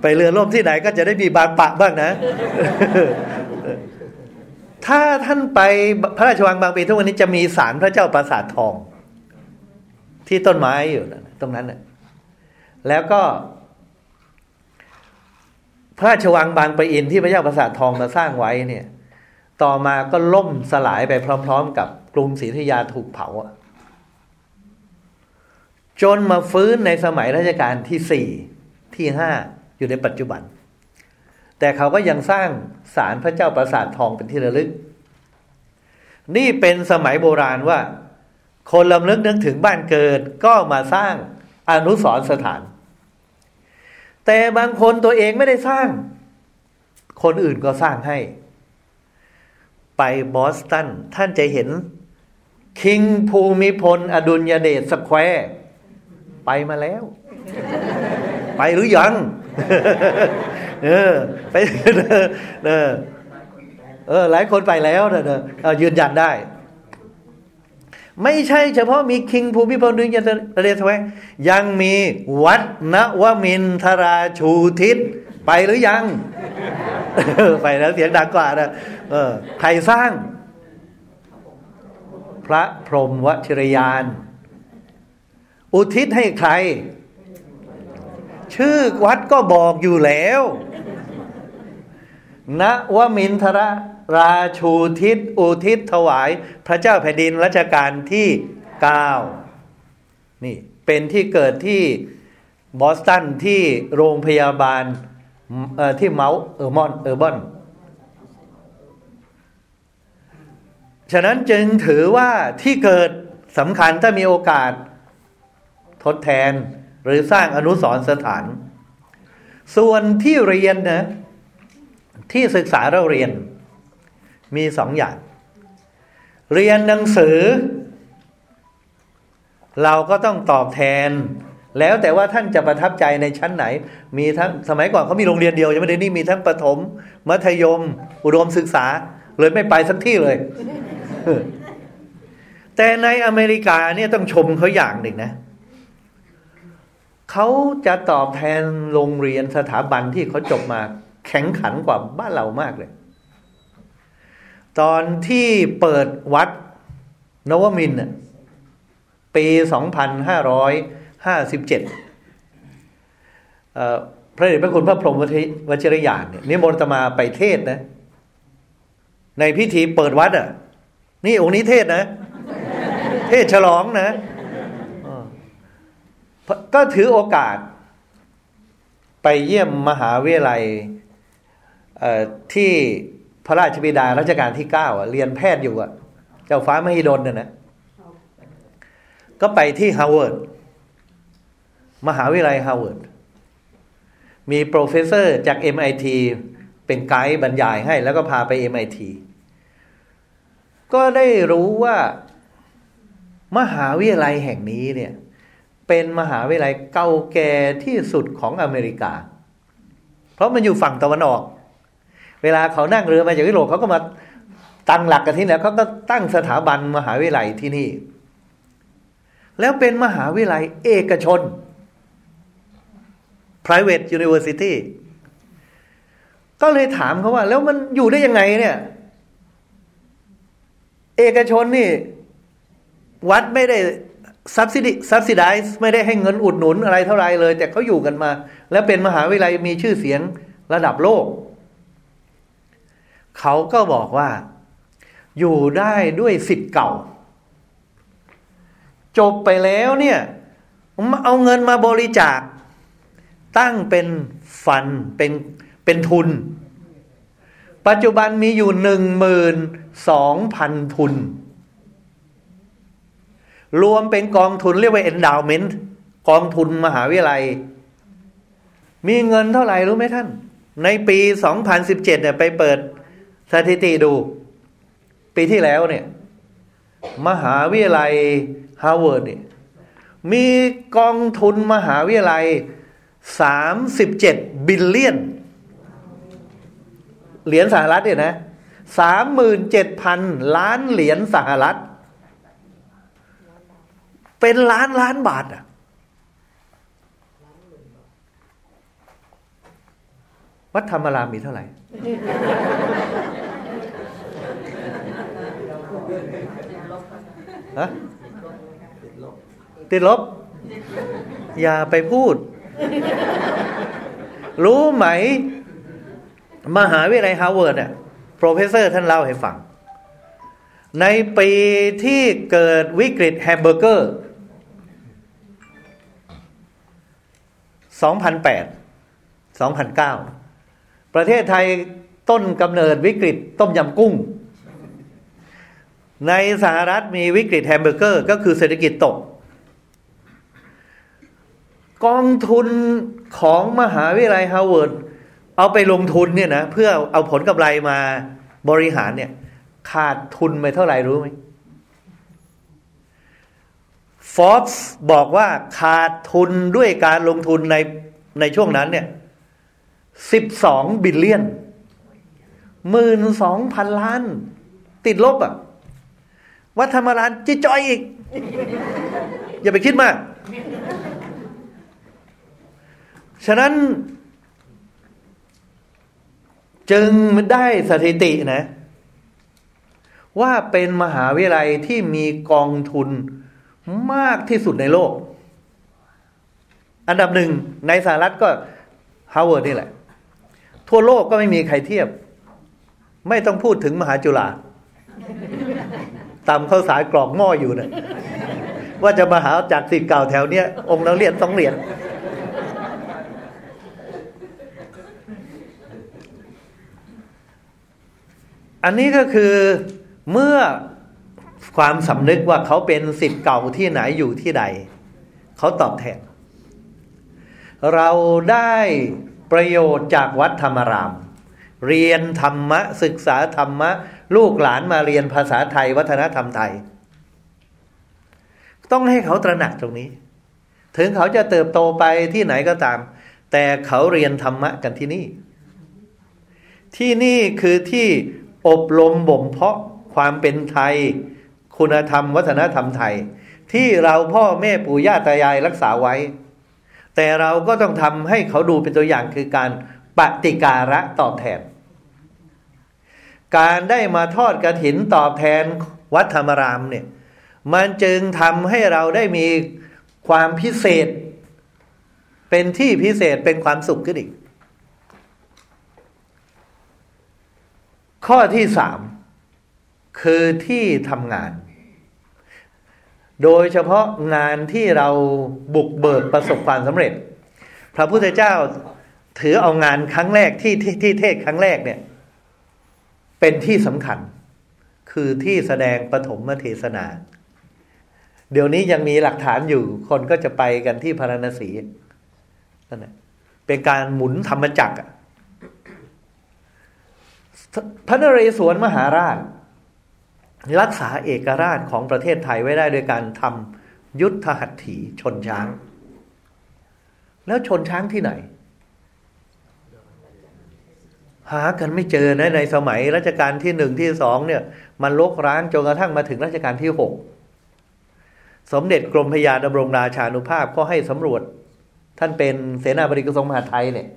ไปเรือล่มที่ไหนก็จะได้มีบางปะบ้างนะ ถ้าท่านไปพระราชวังบางปีทุกวันนี้จะมีศาลพระเจ้าปราสาททอง ที่ต้นไม้อยู่ตรงนั้นน่ะแล้วก็ พระราชวังบางปะอินที่พระเจ้าปราสาททองมาสร้างไว้เนี่ย ต่อมาก็ล่มสลายไปพร้อม ๆ กับกรุงศรีธยาถูกเผา จนมาฟื้นในสมัยรัชกาลที่สี่ที่ห้าอยู่ในปัจจุบัน แต่เขาก็ยังสร้างศาลพระเจ้าปราสาททองเป็นที่ระลึก นี่เป็นสมัยโบราณว่า คนรำลึกนึกถึงบ้านเกิดก็มาสร้างอนุสรสถาน แต่บางคนตัวเองไม่ได้สร้าง คนอื่นก็สร้างให้ ไปบอสตันท่านจะเห็น King ภูมิพล อดุลยเดช Square ไปมาแล้ว ไปหรือยัง เออ ไปเออเออ หลายคนไปแล้วเนอะยืนยันได้ ไม่ใช่เฉพาะมีคิงภูมิพลดุลยเดชไว้ยังมีวัดนวมินทราชูทิศไปหรือยัง ไปแล้วเสียงดังกว่านะเออ ใครสร้าง พระพรหมวชิรยาน อุทิศให้ใคร ชื่อวัดก็บอกอยู่แล้วนวมินทรราชูทิศอุทิศถวาย พระเจ้าแผ่นดินรัชกาลที่เก้านี่เป็นที่เกิดที่บอสตันที่โรงพยาบาลที่ Mount เออ Mount Auburnฉะนั้นจึงถือว่าที่เกิดสำคัญถ้ามีโอกาส ทดแทนหรือสร้างอนุสรสถาน ส่วนที่เรียนนะที่ศึกษาเราเรียน มีสองอย่าง เรียนหนังสือ เราก็ต้องตอบแทน แล้วแต่ว่าท่านจะประทับใจในชั้นไหน มีทั้งสมัยก่อนเขามีโรงเรียนเดียวใช่ไหมเดี๋ยวนี้มีทั้งประถม มัธยม อุดมศึกษา เลยไม่ไปสักที่เลย แต่ในอเมริกาเนี่ยต้องชมเขาอย่างหนึ่งนะ เขาจะตอบแทนโรงเรียนสถาบันที่เขาจบมาแข็งขันกว่าบ้านเรามากเลย ตอนที่เปิดวัดนวมินปีสองพันห้าร้อยห้าสิบเจ็ดพระเดชพระคุณพระพรหมวชิรยานเนี่ยนิมนต์มาไปเทศนะ ในพิธีเปิดวัดอะ นี่องค์นี้เทศนะ เทศฉลองนะ ก็ถือโอกาส ไปเยี่ยมมหาวิทยาลัยที่พระราชบิดารัชกาลที่เก้าอะเรียนแพทย์อยู่อะเจ้าฟ้ามหิดลเนี่ยนะ ก็ไปที่ฮาร์วาร์ดมหาวิทยาลัยฮาร์วาร์ดมี professor จาก MIT เป็นไกด์บรรยายให้ แล้วก็พาไป MIT ก็ได้รู้ว่ามหาวิทยาลัยแห่งนี้เนี่ย เป็นมหาวิทยาลัยเก่าแก่ที่สุดของอเมริกา เพราะมันอยู่ฝั่งตะวันออก เวลาเขานั่งเรือมาจากยุโรปเขาก็มาตั้งหลักกันที่นี่เขาก็ตั้งสถาบันมหาวิทยาลัยที่นี่ แล้วเป็นมหาวิทยาลัยเอกชน private university ก็เลยถามเขาว่า แล้วมันอยู่ได้ยังไงเนี่ย เอกชนนี่ วัดไม่ได้ subsidy subsidize ไม่ได้ให้เงินอุดหนุนอะไรเท่าไรเลย แต่เขาอยู่กันมา แล้วเป็นมหาวิทยาลัยมีชื่อเสียงระดับโลก เขาก็บอกว่า อยู่ได้ด้วยสิทธิ์เก่า จบไปแล้วเนี่ยเอาเงินมาบริจาค ตั้งเป็นฟันเป็นเป็นทุน ปัจจุบันมีอยู่หนึ่งหมื่นสองพันทุน รวมเป็นกองทุนเรียกว่า endowment กองทุนมหาวิทยาลัย มีเงินเท่าไหร่รู้ไหมท่าน ในปี 2017 เนี่ยไปเปิดสถิติดู ปีที่แล้วเนี่ย มหาวิทยาลัยฮาร์วาร์ดเนี่ยมีกองทุนมหาวิทยาลัย 37 billion เหรียญสหรัฐเนี่ยนะ 37,000 ล้านเหรียญสหรัฐ เป็นล้านล้านบาทอะวัดธรรมรามมีเท่าไหร่ ฮะ ติดลบ อย่าไปพูด รู้ไหม มหาวิทยาลัยฮาร์วาร์ดเนี่ย professor ท่านเล่าให้ฟัง ในปีที่เกิดวิกฤตแฮมเบอร์เกอร์ 2008 2009 ประเทศไทยต้นกำเนิดวิกฤตต้มยำกุ้ง ในสหรัฐมีวิกฤตแฮมเบอร์เกอร์ ก็คือเศรษฐกิจตก กองทุนของมหาวิทยาลัยฮาร์วาร์ดเอาไปลงทุนเนี่ยนะ เพื่อเอาผลกำไรมาบริหารเนี่ย ขาดทุนไปเท่าไหร่รู้ไหม ฟอ b ส์บอกว่าขาดทุนด้วยการลงทุนในในช่วงนั้นเนี่ยสิบสองบิลเลียนหมื่นสองพันล้าน ติดลบอะ่ะ วัดธรรมรานจิจอยอีก อย่าไปคิดมาก ฉะนั้น จึงได้สถิตินะ ว่าเป็นมหาวิทยาลัยที่มีกองทุน มากที่สุดในโลก อันดับหนึ่งในสหรัฐก็ฮาร์วาร์ดนี่แหละ ทั่วโลกก็ไม่มีใครเทียบ ไม่ต้องพูดถึงมหาจุฬาตำข้าวสารกรอกหม้ออยู่นะว่าจะมาหาจากศิษย์เก่าแถวเนี้ย องค์ละเหรียญสองเหรียญอันนี้ก็คือเมื่อ ความสำนึกว่าเขาเป็นสิทธิ์เก่าที่ไหนอยู่ที่ใด เขาตอบแทน เราได้ประโยชน์จากวัดธรรมราม เรียนธรรมะ ศึกษาธรรมะ ลูกหลานมาเรียนภาษาไทย วัฒนธรรมไทย ต้องให้เขาตระหนักตรงนี้ ถึงเขาจะเติบโตไปที่ไหนก็ตาม แต่เขาเรียนธรรมะกันที่นี่ ที่นี่คือที่อบรมบ่มเพาะความเป็นไทย คุณธรรมวัฒนธรรมไทย ที่เราพ่อแม่ปู่ย่าตายายรักษาไว้ แต่เราก็ต้องทำให้เขาดูเป็นตัวอย่างคือการปฏิการะตอบแทน การได้มาทอดกระถินตอบแทนวัดธรรมรามเนี่ยมันจึงทำให้เราได้มีความพิเศษ เป็นที่พิเศษเป็นความสุขขึ้นอีก ข้อที่สามคือที่ทำงาน โดยเฉพาะงานที่เราบุกเบิกประสบความสำเร็จ พระพุทธเจ้าถือเอางานครั้งแรกที่ที่ที่เทศครั้งแรกเนี่ย เป็นที่สำคัญ คือที่แสดงปฐมเทศนา เดี๋ยวนี้ยังมีหลักฐานอยู่ คนก็จะไปกันที่พาราณสีนั่นแหละเป็นการหมุนธรรมจักรพระนเรศวรมหาราช รักษาเอกราชของประเทศไทยไว้ได้โดยการทำยุทธหัตถีชนช้าง แล้วชนช้างที่ไหน หากันไม่เจอนะในสมัยรัชกาลที่หนึ่งที่สองเนี่ย มันลกร้างจนกระทั่งมาถึงรัชกาลที่หกสมเด็จกรมพยาดำรงราชานุภาพก็ให้สำรวจ ท่านเป็นเสนาบดีกระทรวงมหาดไทยเนี่ย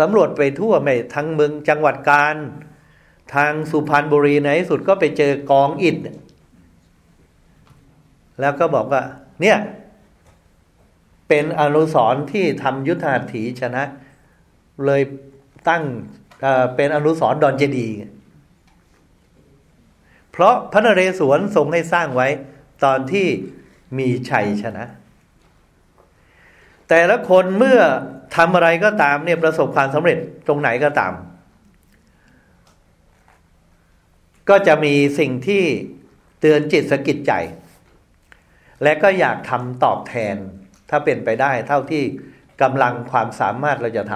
สำรวจไปทั่วไม่ทั้งเมืองจังหวัดกาญ ทางสุพรรณบุรีในที่สุดก็ไปเจอกองอิฐแล้วก็บอกว่า เนี่ย เป็นอนุสรที่ทำยุทธหัตถีชนะ เลยตั้งเป็นอนุสรดอนเจดี เพราะพระนเรศวรทรงให้สร้างไว้ ตอนที่มีชัยชนะ แต่ละคนเมื่อทำอะไรก็ตามเนี่ยประสบความสำเร็จตรงไหนก็ตาม ก็จะมีสิ่งที่เตือนจิตสกิดใจ และก็อยากทำตอบแทน ถ้าเป็นไปได้ เท่าที่กำลังความสามารถเราจะท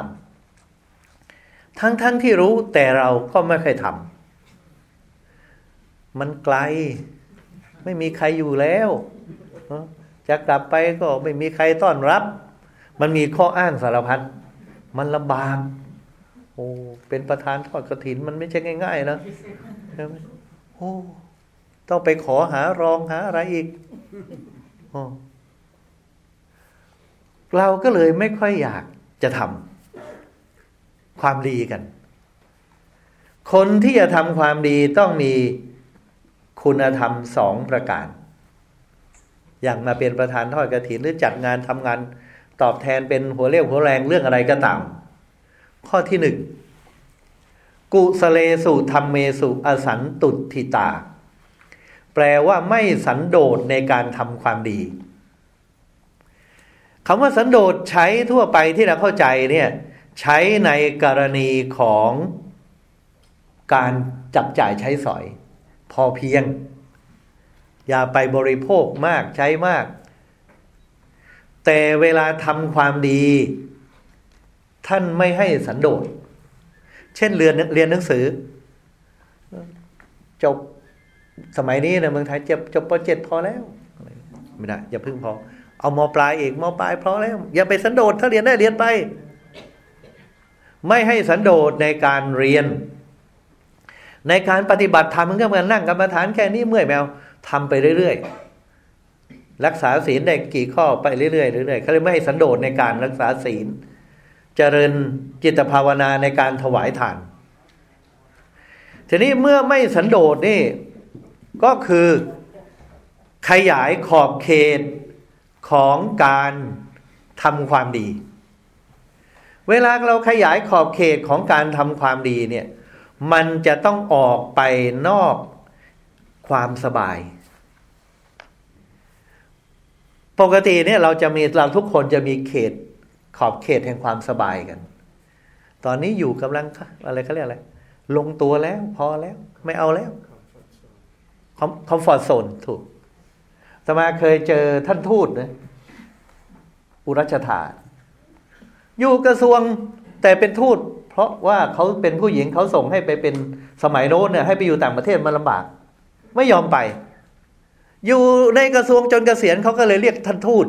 ำทั้งๆทที่รู้แต่เราก็ไม่เคยทำมันไกล ไม่มีใครอยู่แล้วจะกลับไปก็ไม่มีใครต้อนรับ มันมีข้ออ้างสารพัดมันลำบากโอ้เป็นประธานทอดกระถินมันไม่ใช่ง่าย ๆ นะ โอ้ต้องไปขอหารองหาอะไรอีกอเราก็เลยไม่ค่อยอยากจะทำความดีกัน คนที่จะทำความดีต้องมีคุณธรรมสองประการ อย่างมาเป็นประธานทอดกระถินหรือจัดงานทำงานตอบแทนเป็นหัวเรี่ยวหัวแรงเรื่องอะไรก็ตาม ข้อที่หนึ่ง กุสเลสุธรรมเมสุอสันตุทิตา แปลว่าไม่สันโดษในการทำความดีคำว่าสันโดษใช้ทั่วไปที่เราเข้าใจเนี่ยใช้ในกรณีของการจับจ่ายใช้สอย พอเพียง อย่าไปบริโภคมากใช้มาก แต่เวลาทำความดี ท่านไม่ให้สันโดษ เช่นเรียนเรียนหนังสือ จบสมัยนี้ในเมืองไทยจบจบปเจ็ดพอแล้ว ไม่ได้อย่าพึ่งพอ เอามปลายเอกมปลายพอแล้ว อย่าไปสันโดษถ้าเรียนได้เรียนไป ไม่ให้สันโดษในการเรียน ในการปฏิบัติธรรมมันก็เหมือนนั่งกรรมฐานแค่นี้เมื่อยแมวทำไปเรื่อยๆรักษาศีลได้กี่ข้อไปเรื่อยๆเรื่อยๆเขาเลยไม่ให้สันโดษในการรักษาศีล เจริญจิตภาวนาในการถวายทาน ทีนี้เมื่อไม่สันโดษนี่ก็คือขยายขอบเขตของการทำความดี เวลาเราขยายขอบเขตของการทำความดีเนี่ย มันจะต้องออกไปนอกความสบาย ปกติเนี่ยเราจะมีเราทุกคนจะมีเขต ขอบเขตแห่งความสบายกัน ตอนนี้อยู่กำลังอะไรเขาเรียกอะไร ลงตัวแล้ว พอแล้ว ไม่เอาแล้วคอมฟอร์ทโซนถูกสมาเคยเจอท่านทูตนะอุรัชธาอยู่กระทรวงแต่เป็นทูต เพราะว่าเขาเป็นผู้หญิงเขาส่งให้ไปเป็นสมัยโน้นเนี่ยให้ไปอยู่ต่างประเทศมันลำบาก ไม่ยอมไป อยู่ในกระทรวงจนเกษียณเขาก็เลยเรียกท่านทูต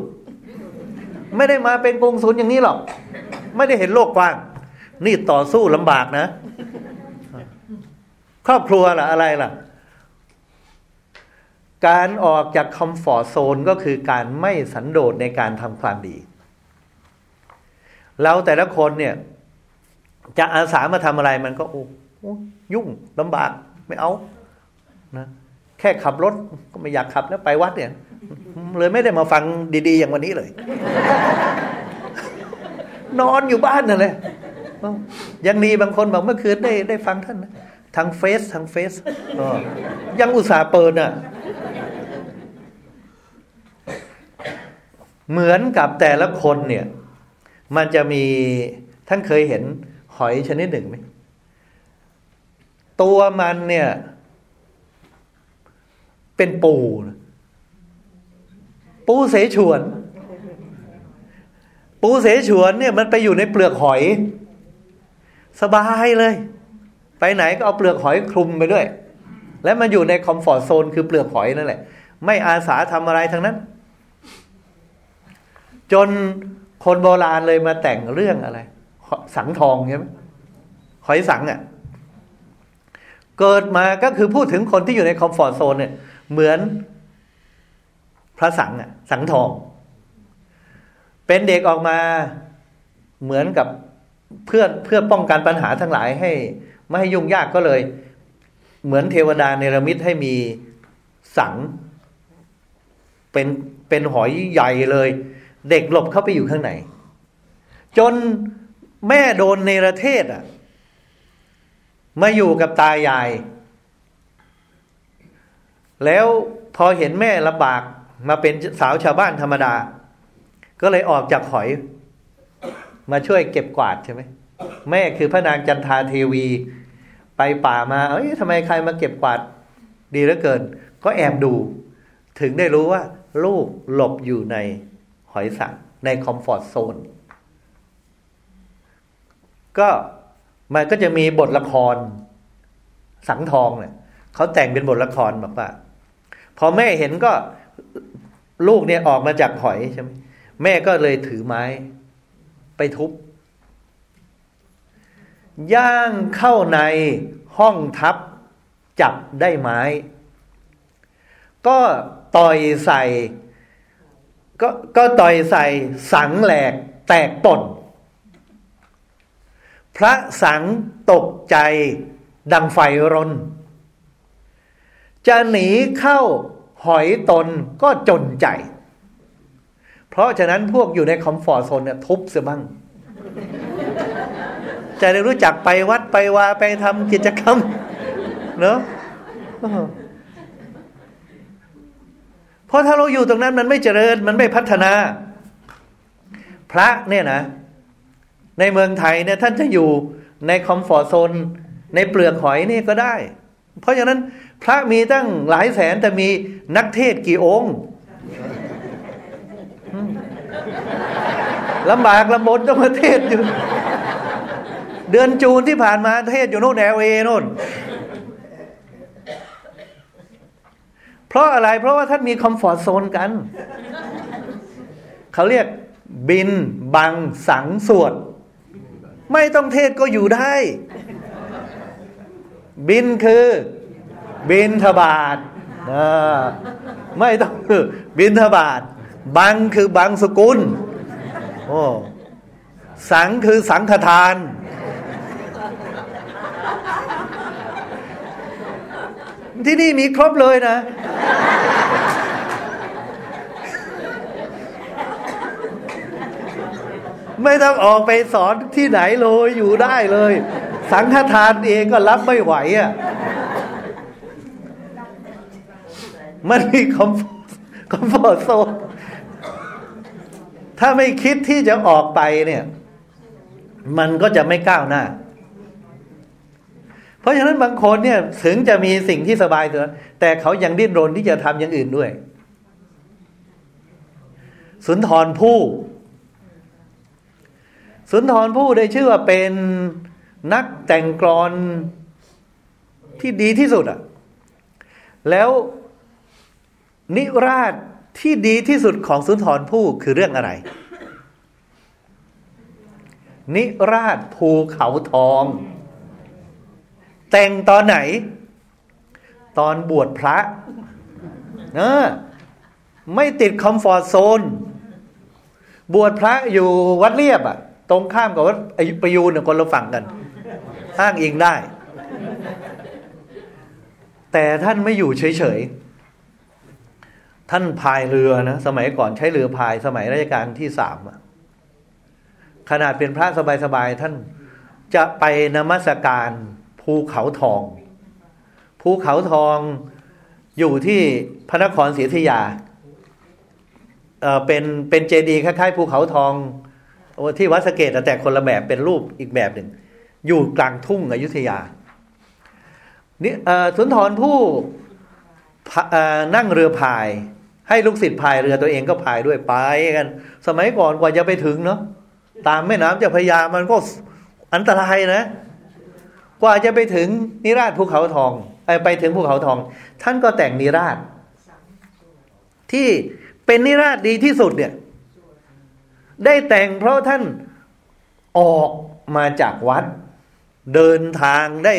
ไม่ได้มาเป็นกงสุลอย่างนี้หรอก ไม่ได้เห็นโลกกว้าง นี่ต่อสู้ลำบากนะ ครอบครัวล่ะอะไรล่ะ การออกจากคอมฟอร์ทโซนก็คือการไม่สันโดษในการทำความดี เราแต่ละคนเนี่ย จะอาสามาทำอะไรมันก็โอ้ยุ่งลำบากไม่เอา นะ ค่ขับรถก็ไม่อยากขับแล้วไปวัดเนี่ย เลยไม่ได้มาฟังดีๆ อย่างวันนี้เลย นอนอยู่บ้านนั่นเลยยังดีบางคนบอกเมื่อคืนได้ได้ฟังท่านนะทางเฟซทางเฟซยังอุตส่าห์เปิดอะ เหมือนกับแต่ละคนเนี่ย มันจะมีท่านเคยเห็นหอยชนิดหนึ่งไหมตัวมันเนี่ย เป็นปูปูเสฉวน ปูเสฉวนเนี่ยมันไปอยู่ในเปลือกหอย สบายเลย ไปไหนก็เอาเปลือกหอยคลุมไปด้วย และมันอยู่ในคอมฟอร์ทโซนคือเปลือกหอยนั่นแหละ ไม่อาสาทำอะไรทั้งนั้น จนคนโบราณเลยมาแต่งเรื่องอะไร สังทองใช่ไหมหอยสังอะ่ะ เกิดมาก็คือพูดถึงคนที่อยู่ในคอมฟอร์ทโซนเนี่ย เหมือนพระสังอะสังทอง เป็นเด็กออกมาเหมือนกับเพื่อเพื่อป้องกันปัญหาทั้งหลายให้ ไม่ให้ยุ่งยากก็เลย เหมือนเทวดาเนรมิตให้มีสัง เป็นเป็นหอยใหญ่เลย เด็กหลบเข้าไปอยู่ข้างในจนแม่โดนเนรเทศอะมาอยู่กับตายาย แล้วพอเห็นแม่ลำบากมาเป็นสาวชาวบ้านธรรมดา ก็เลยออกจากหอย มาช่วยเก็บกวาดใช่ไหมแม่คือพระนางจันทาเทวี ไปป่ามา เอ้ยทำไมใครมาเก็บกวาด ดีเหลือเกิน ก็แอบดู ถึงได้รู้ว่า ลูกหลบอยู่ในหอยสังในคอมฟอร์ทโซนก็มันก็จะมีบทละคร สังทองเนี่ยเขาแต่งเป็นบทละครบอกว่า พอแม่เห็นก็ลูกเนี่ยออกมาจากหอยใช่ไหมแม่ก็เลยถือไม้ ไปทุบ ย่างเข้าในห้องทับ จับได้ไม้ ก็ต่อยใส่ ก็ก็ต่อยใส่สังแหลกแตกป่น พระสังตกใจดังไฟรน จะหนีเข้าหอยตนก็จนใจ เพราะฉะนั้นพวกอยู่ในคอมฟอร์ทโซนเนี่ยทุบเสียบ้าง จะได้รู้จักไปวัดไปวาไปทำกิจกรรม เนาะเพราะถ้าเราอยู่ตรงนั้นมันไม่เจริญ มันไม่พัฒนา พระเนี่ยนะ ในเมืองไทยเนี่ยท่านจะอยู่ในคอมฟอร์ทโซนในเปลือกหอยนี่ก็ได้ เพราะฉะนั้น พระมีตั้งหลายแสนแต่มีนักเทศน์กี่องค์ลำบากลำบนต้องมาเทศน์อยู่ เดือน June ที่ผ่านมาเทศน์อยู่โน่น LA โน่นเพราะอะไร เพราะว่าท่านมี comfort zone กัน เขาเรียกบิณ บัง สังสวด ไม่ต้องเทศก็อยู่ได้ บินคือ บินทบาทไม่ต้องบินทบาทบังคือบังสกุล โอ้สังคือสังฆทาน ที่นี่มีครบเลยนะ ไม่ต้องออกไปสอนที่ไหนเลยอยู่ได้เลย สังฆทานเองก็รับไม่ไหวอะ มันมีคอมคอมฟอร์โซนถ้าไม่คิดที่จะออกไปเนี่ย มันก็จะไม่ก้าวหน้า เพราะฉะนั้นบางคนเนี่ยถึงจะมีสิ่งที่สบายเถอะแต่เขายังดิ้นรนที่จะทำอย่างอื่นด้วย สุนทรผู้สุนทรผู้ได้ชื่อว่าเป็นนักแต่งกรอนที่ดีที่สุดอะแล้ว นิราชที่ดีที่สุดของสุนทรภู่คือเรื่องอะไร นิราชภูเขาทอง แต่งตอนไหน ตอนบวชพระเนออไม่ติดคอมฟอร์ทโซน บวชพระอยู่วัดเรียบอะตรงข้ามกับวัดประยูนเนี่ยคนละฝั่งกันอ้างอิงได้ แต่ท่านไม่อยู่เฉยๆ ท่านพายเรือนะสมัยก่อนใช้เรือพายสมัยรัชกาลที่สามขนาดเป็นพระสบายๆท่านจะไปนมัสการภูเขาทอง ภูเขาทองอยู่ที่พระนครศรีอยุธยาเออเป็นเป็นเจดีย์คล้ายๆภูเขาทองที่วัดสเกดแต่คนละแบบเป็นรูปอีกแบบหนึ่ง อยู่กลางทุ่งอยุธยานี่สุนทรผู้ นั่งเรือพาย ให้ลูกศิษย์พายเรือตัวเองก็พายด้วยไปกัน สมัยก่อนกว่าจะไปถึงเนาะตามแม่น้ำเจ้าพระยามันก็อันตรายนะ กว่าจะไปถึงนิราชภูเขาทองไปถึงภูเขาทอง ท่านก็แต่งนิราช ที่เป็นนิราชดีที่สุดเนี่ย ได้แต่งเพราะท่านออกมาจากวัด เดินทางได้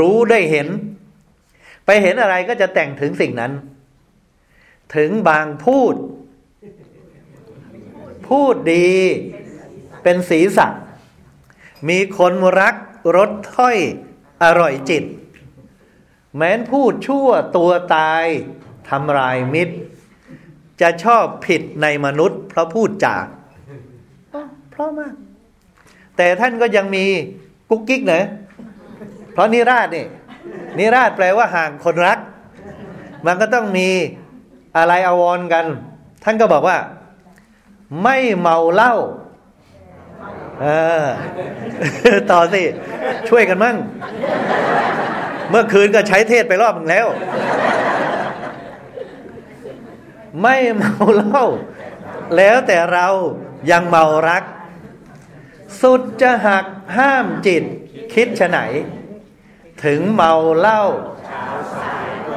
รู้ได้เห็น เห็นอะไรก็จะแต่งถึงสิ่งนั้น ถึงบางพูด พูดดี เป็นสีสักมีคนรักรสถ้อยอร่อยจิต แม้นพูดชั่วตัวตายทำลายมิตร จะชอบผิดในมนุษย์ เพราะพูดจาเพราะมาก แต่ท่านก็ยังมีกุ๊กกิ๊กเนะเพราะนิราชนี่ นิราชแปลว่าห่างคนรัก มันก็ต้องมีอะไรอวรกัน ท่านก็บอกว่า ไม่เมาเหล้าอต่อสิ ช่วยกันมั่ง เมื่อคืนก็ใช้เทศไปรอบนึงแล้ว ไม่เมาเหล้าแล้วแต่เรายังเมารัก สุดจะหักห้ามจิต คิดฉไหน ถึงเมาเหล้า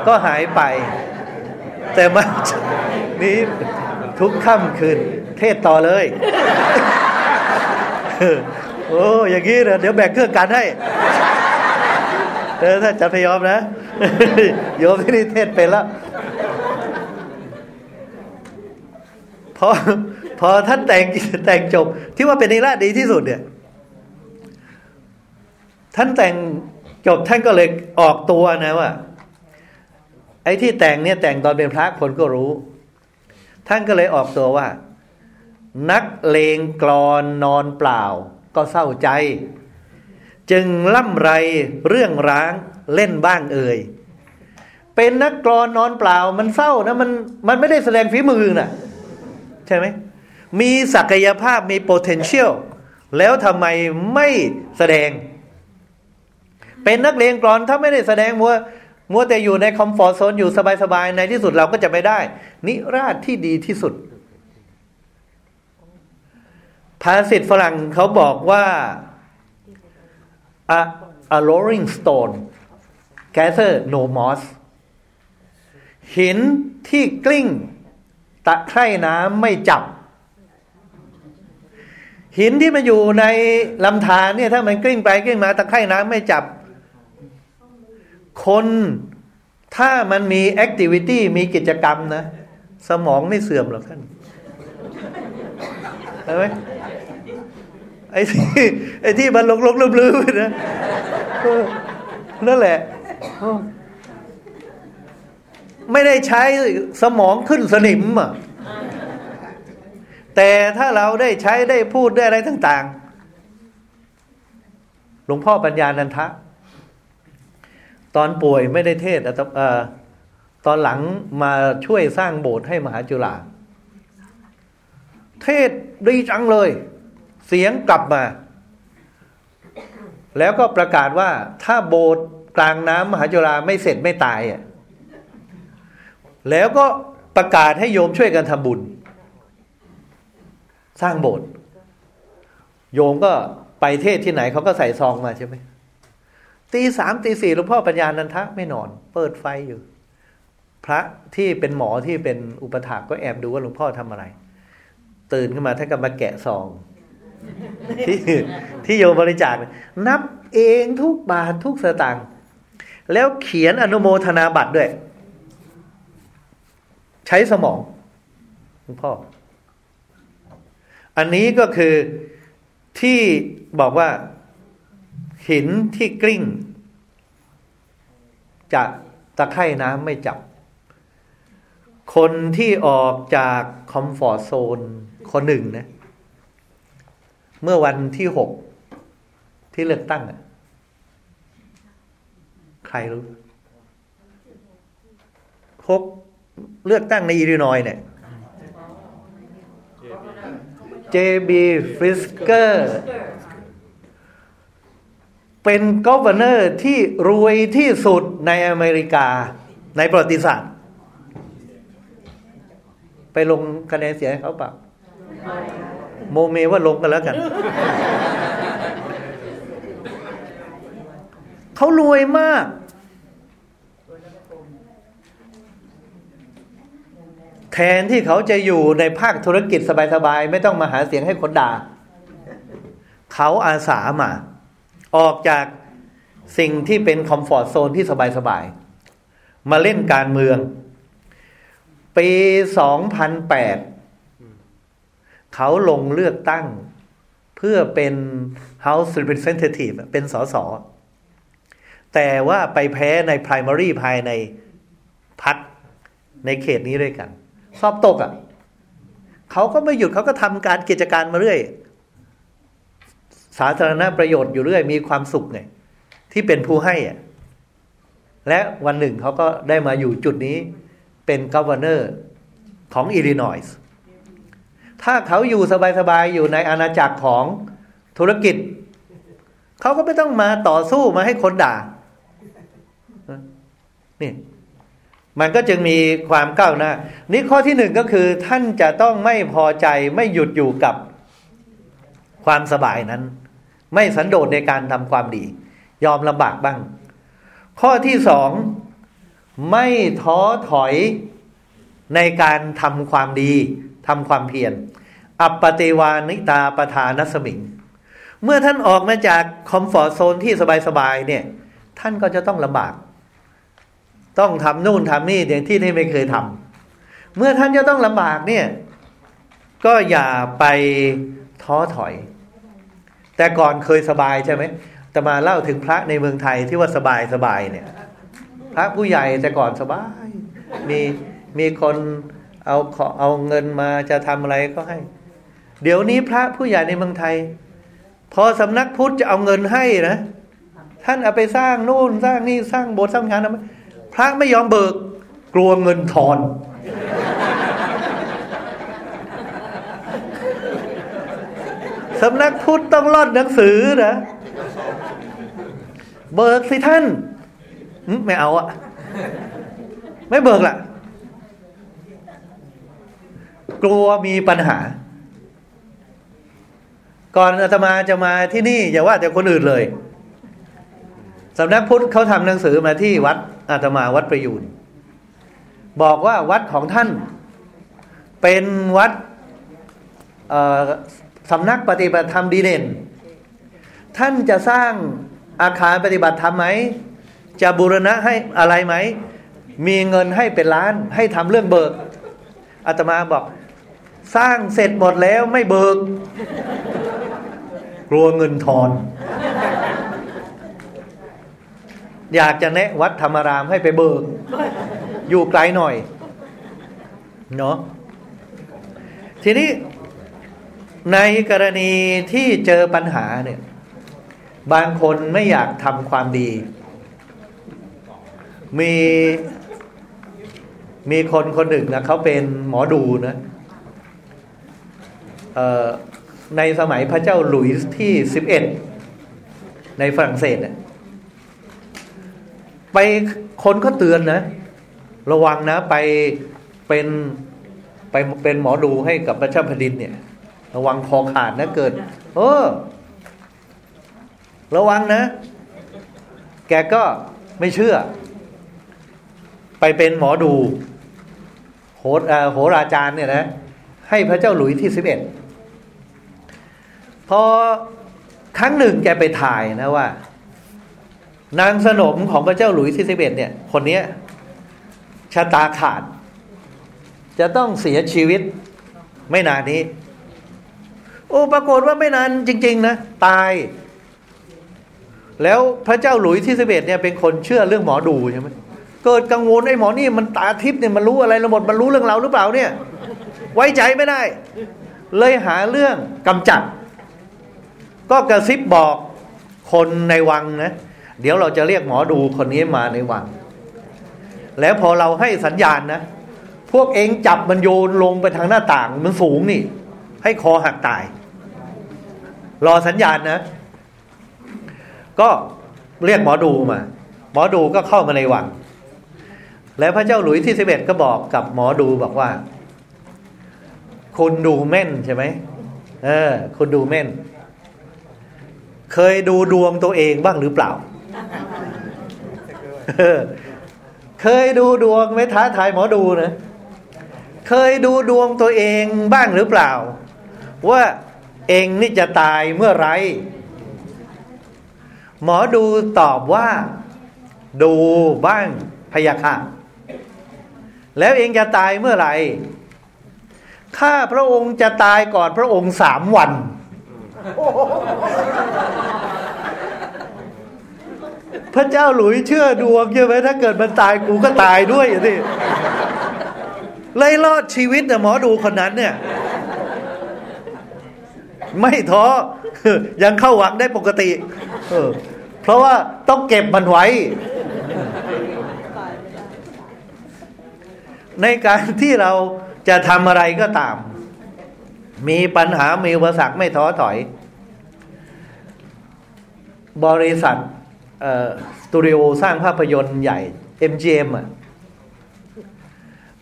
ก็หายไป แต่มานี้ทุกค่ำคืน เทศต่อเลยโอ้อย่างนี้เดี๋ยวแบ่งเครื่องกันให้เออถ้าจะพยอมนะโยมที่นี่เทศเป็นแล้วพอพอท่านแต่งแต่งจบ ที่ว่าเป็นนิราชดีที่สุดเนี่ย ท่านแต่ง จบท่านก็เลยออกตัวนะว่า ไอ้ที่แต่งเนี่ยแต่งตอนเป็นพระคนก็รู้ ท่านก็เลยออกตัวว่า นักเลงกรอนนอนเปล่า ก็เศร้าใจ จึงล่ำไรเรื่องร้างเล่นบ้างเอ่ยเป็นนักกรอนนอนเปล่า มันเศร้านะมันมันไม่ได้แสดงฝีมือนะ่ะ ใช่ไหมมีศักยภาพมี potential แล้วทำไมไม่แสดง เป็นนักเลงกรอนถ้าไม่ได้แสดงมัวมัวแต่อยู่ในคอมฟอร์ทโซนอยู่สบายๆในที่สุดเราก็จะไม่ได้ นิราชที่ดีที่สุด ภาษิตฝรั่งเขาบอกว่า a, a rolling stone gather no moss หินที่กลิ้ง ตะไคร่น้ำไม่จับ หินที่มันอยู่ในลำธารเนี่ยถ้ามันกลิ้งไปกลิ้งมาตะไคร่น้ำไม่จับ คนถ้ามันมีแอคทิวิตี้มีกิจกรรมนะ สมองไม่เสื่อมหรอกท่านเห็นไหมไอ้ที่ไอ้ที่มันลงลงลืมลืมนะนั่นแหละไม่ได้ใช้สมองขึ้นสนิมอะแต่ถ้าเราได้ใช้ได้พูดได้อะไรต่าง ๆ หลวงพ่อปัญญานันทะ ตอนป่วยไม่ได้เทศตอนหลังมาช่วยสร้างโบสถ์ให้มหาจุฬาเทศดีจังเลย เสียงกลับมา แล้วก็ประกาศว่าถ้าโบสถ์กลางน้ำมหาจุฬาไม่เสร็จไม่ตายอะแล้วก็ประกาศให้โยมช่วยกันทำบุญ สร้างโบสถ์โยมก็ไปเทศที่ไหนเขาก็ใส่ซองมาใช่ไหม ตีสามตีสี่หลวงพ่อปัญญานันทะไม่นอน เปิดไฟอยู่ พระที่เป็นหมอที่เป็นอุปถากก็แอบดูว่าหลวงพ่อทำอะไร ตื่นขึ้นมาท่านก็มาแกะซอง ที่ที่โยมบริจาคนับเองทุกบาททุกสตางค์แล้วเขียนอนุโมทนาบัตรด้วย ใช้สมองหลวงพ่อ อันนี้ก็คือที่บอกว่า หินที่กลิ้งจะตะไคร่น้ำไม่จับ คนที่ออกจากcomfort zone คนหนึ่งนะ เมื่อวันที่หกที่เลือกตั้งอะใครรู้หกเลือกตั้งในอิลลินอยเนี่ย JB Frisker เเป็นกอ v เนอร์ที่รวยที่สุดในอเมริกา ในประวัติศาสตร์ ไปลงคะแนนเสียงเขาเปล่าโมเมว่าลงกันแล้วกัน เขารวยมาก แทนที่เขาจะอยู่ในภาคธุรกิจสบายๆ ไม่ต้องมาหาเสียงให้คนด่า เขาอาสามา ออกจากสิ่งที่เป็นคอมฟอร์ทโซนที่สบายๆ มาเล่นการเมือง ปี2008เขาลงเลือกตั้ง เพื่อเป็น House Representative เป็นสสแต่ว่าไปแพ้ใน primary ภายในพักในเขตนี้ด้วยกัน สอบตกอะ่ะ เขาก็ไม่หยุดเขาก็ทำการกิจการมาเรื่อย สาธารณประโยชน์อยู่เรื่อยมีความสุขไงที่เป็นผู้ให้อะและวันหนึ่งเขาก็ได้มาอยู่จุดนี้เป็น governor ของอิลลินอยส์ถ้าเขาอยู่สบาย ๆ อยู่ในอาณาจักรของธุรกิจ เขาก็ไม่ต้องมาต่อสู้มาให้คนด่านี่มันก็จึงมีความก้าวหน้า นี่ข้อที่หนึ่งก็คือท่านจะต้องไม่พอใจไม่หยุดอยู่กับความสบายนั้น ไม่สันโดษในการทำความดี ยอมลำบากบ้าง ข้อที่สองไม่ท้อถอยในการทำความดีทำความเพียรอัปปติวานิตาประธานสมิง เมื่อท่านออกมาจากคอมฟอร์ทโซนที่สบายๆเนี่ย ท่านก็จะต้องลำบาก ต้องทำนู่นทำนี่อย่างที่ที่ไม่เคยทำเมื่อท่านจะต้องลำบากเนี่ย ก็อย่าไปท้อถอย แต่ก่อนเคยสบายใช่ไหมแต่มาเล่าถึงพระในเมืองไทยที่ว่าสบายสบายเนี่ย พระผู้ใหญ่แต่ก่อนสบาย มีมีคนเอาขอเอาเงินมาจะทำอะไรก็ให้ เดี๋ยวนี้พระผู้ใหญ่ในเมืองไทย พอสำนักพุทธจะเอาเงินให้นะท่านเอาไปสร้างนู่นสร้างนี่สร้างโบสถ์สร้างงานนะพระไม่ยอมเบิก กลัวเงินทอน สำนักพุทธต้องรอดหนังสือนะเบิกสิท่านไม่เอาอะไม่เบิกล่ะ กลัวมีปัญหา ก่อนอาตมาจะมาที่นี่ อย่าว่าแต่คนอื่นเลยสำนักพุทธเขาทำหนังสือมาที่วัดอาตมาวัดประยูนบอกว่าวัดของท่าน เป็นวัด สำนักปฏิบัติธรรมดีเด่น ท่านจะสร้างอาคารปฏิบัติธรรมไหม จะบูรณะให้อะไรไหม มีเงินให้เป็นล้าน ให้ทำเรื่องเบิกอาตมาบอก สร้างเสร็จหมดแล้วไม่เบิก กลัวเงินทอน อยากจะแนะวัดธรรมารามให้ไปเบิก อยู่ไกลหน่อย เนาะทีนี้ ในกรณีที่เจอปัญหาเนี่ย บางคนไม่อยากทำความดี มีมีคนคนหนึ่งนะเขาเป็นหมอดูนะในสมัยพระเจ้าหลุยส์ที่สิบเอ็ดในฝรั่งเศสเนี่ยไปคนก็เตือนนะ ระวังนะไปเป็นไปเป็นหมอดูให้กับพระเจ้าแผ่นดินเนี่ย ระวังคอขาดนะเกิด เออ ระวังนะ แกก็ไม่เชื่อ ไปเป็นหมอดู โหรโหราจารย์เนี่ยนะ ให้พระเจ้าหลุยที่สิบเอ็ดพอครั้งหนึ่งแกไปถ่ายนะว่า นางสนมของพระเจ้าหลุยที่สิบเอ็ดเนี่ย คนนี้ชะตาขาด จะต้องเสียชีวิตไม่นานนี้โอ้ปรากฏว่าไม่นานจริง ๆ นะ ตาย แล้วพระเจ้าหลุยที่สิบเอ็ดเนี่ยเป็นคนเชื่อเรื่องหมอดูใช่ไหมเกิดกังวลไอ้หมอนี่มันตาทิพย์เนี่ยมันรู้อะไรระหมดมันรู้เรื่องเราหรือเปล่าเนี่ย ไว้ใจไม่ได้ เลยหาเรื่องกำจัด ก็กระซิบบอกคนในวังนะ เดี๋ยวเราจะเรียกหมอดูคนนี้มาในวัง แล้วพอเราให้สัญญาณนะ พวกเองจับมันโยนลงไปทางหน้าต่างมันสูงนี่ ให้คอหักตาย รอสัญญาณนะ ก็เรียกหมอดูมา หมอดูก็เข้ามาในวัง แล้วพระเจ้าหลุยที่สิบเอ็ดก็บอกกับหมอดูบอกว่า คุณดูแม่นใช่ไหมเออ คุณดูแม่น เคยดูดวงตัวเองบ้างหรือเปล่าเคยดูดวงไหมท้าทายหมอดูนะ เคยดูดวงตัวเองบ้างหรือเปล่า ว่า เองนี่จะตายเมื่อไร หมอดูตอบว่า ดูบ้างพยาค่ะ แล้วเองจะตายเมื่อไหร่ข้าพระองค์จะตายก่อนพระองค์สามวัน พระเจ้าหลุยเชื่อดวงใช่ไหมถ้าเกิดมันตายกูก็ตายด้วยสิเลยรอดชีวิตนะหมอดูคนนั้นเนี่ย ไม่ท้อยังเข้าหวังได้ปกติ เออ เพราะว่าต้องเก็บมันไว้ ในการที่เราจะทำอะไรก็ตาม มีปัญหามีอุปสรรคไม่ท้อถอย บริษัทสตูดิโอสร้างภาพยนตร์ใหญ่ MGM อะ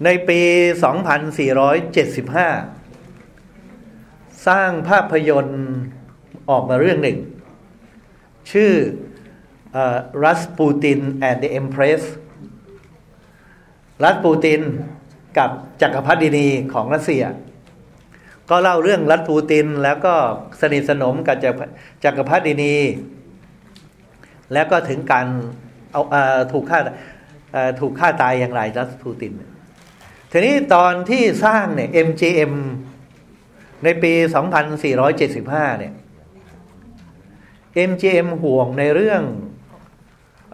ในปี 2475 สร้างภาพยนตร์ออกมาเรื่องหนึ่ง ชื่อรัสปูติน and the Empress รัสปูตินกับจักรพรรดินีของรัสเซีย ก็เล่าเรื่องรัสปูตินแล้วก็สนิทสนมกับจักรพรรดินี แล้วก็ถึงการเอาถูกฆ่าถูกฆ่าตายอย่างไรรัสปูตินทีนี้ตอนที่สร้างเนี่ย MGM ในปี 2475 เนี่ย MGM ห่วงในเรื่อง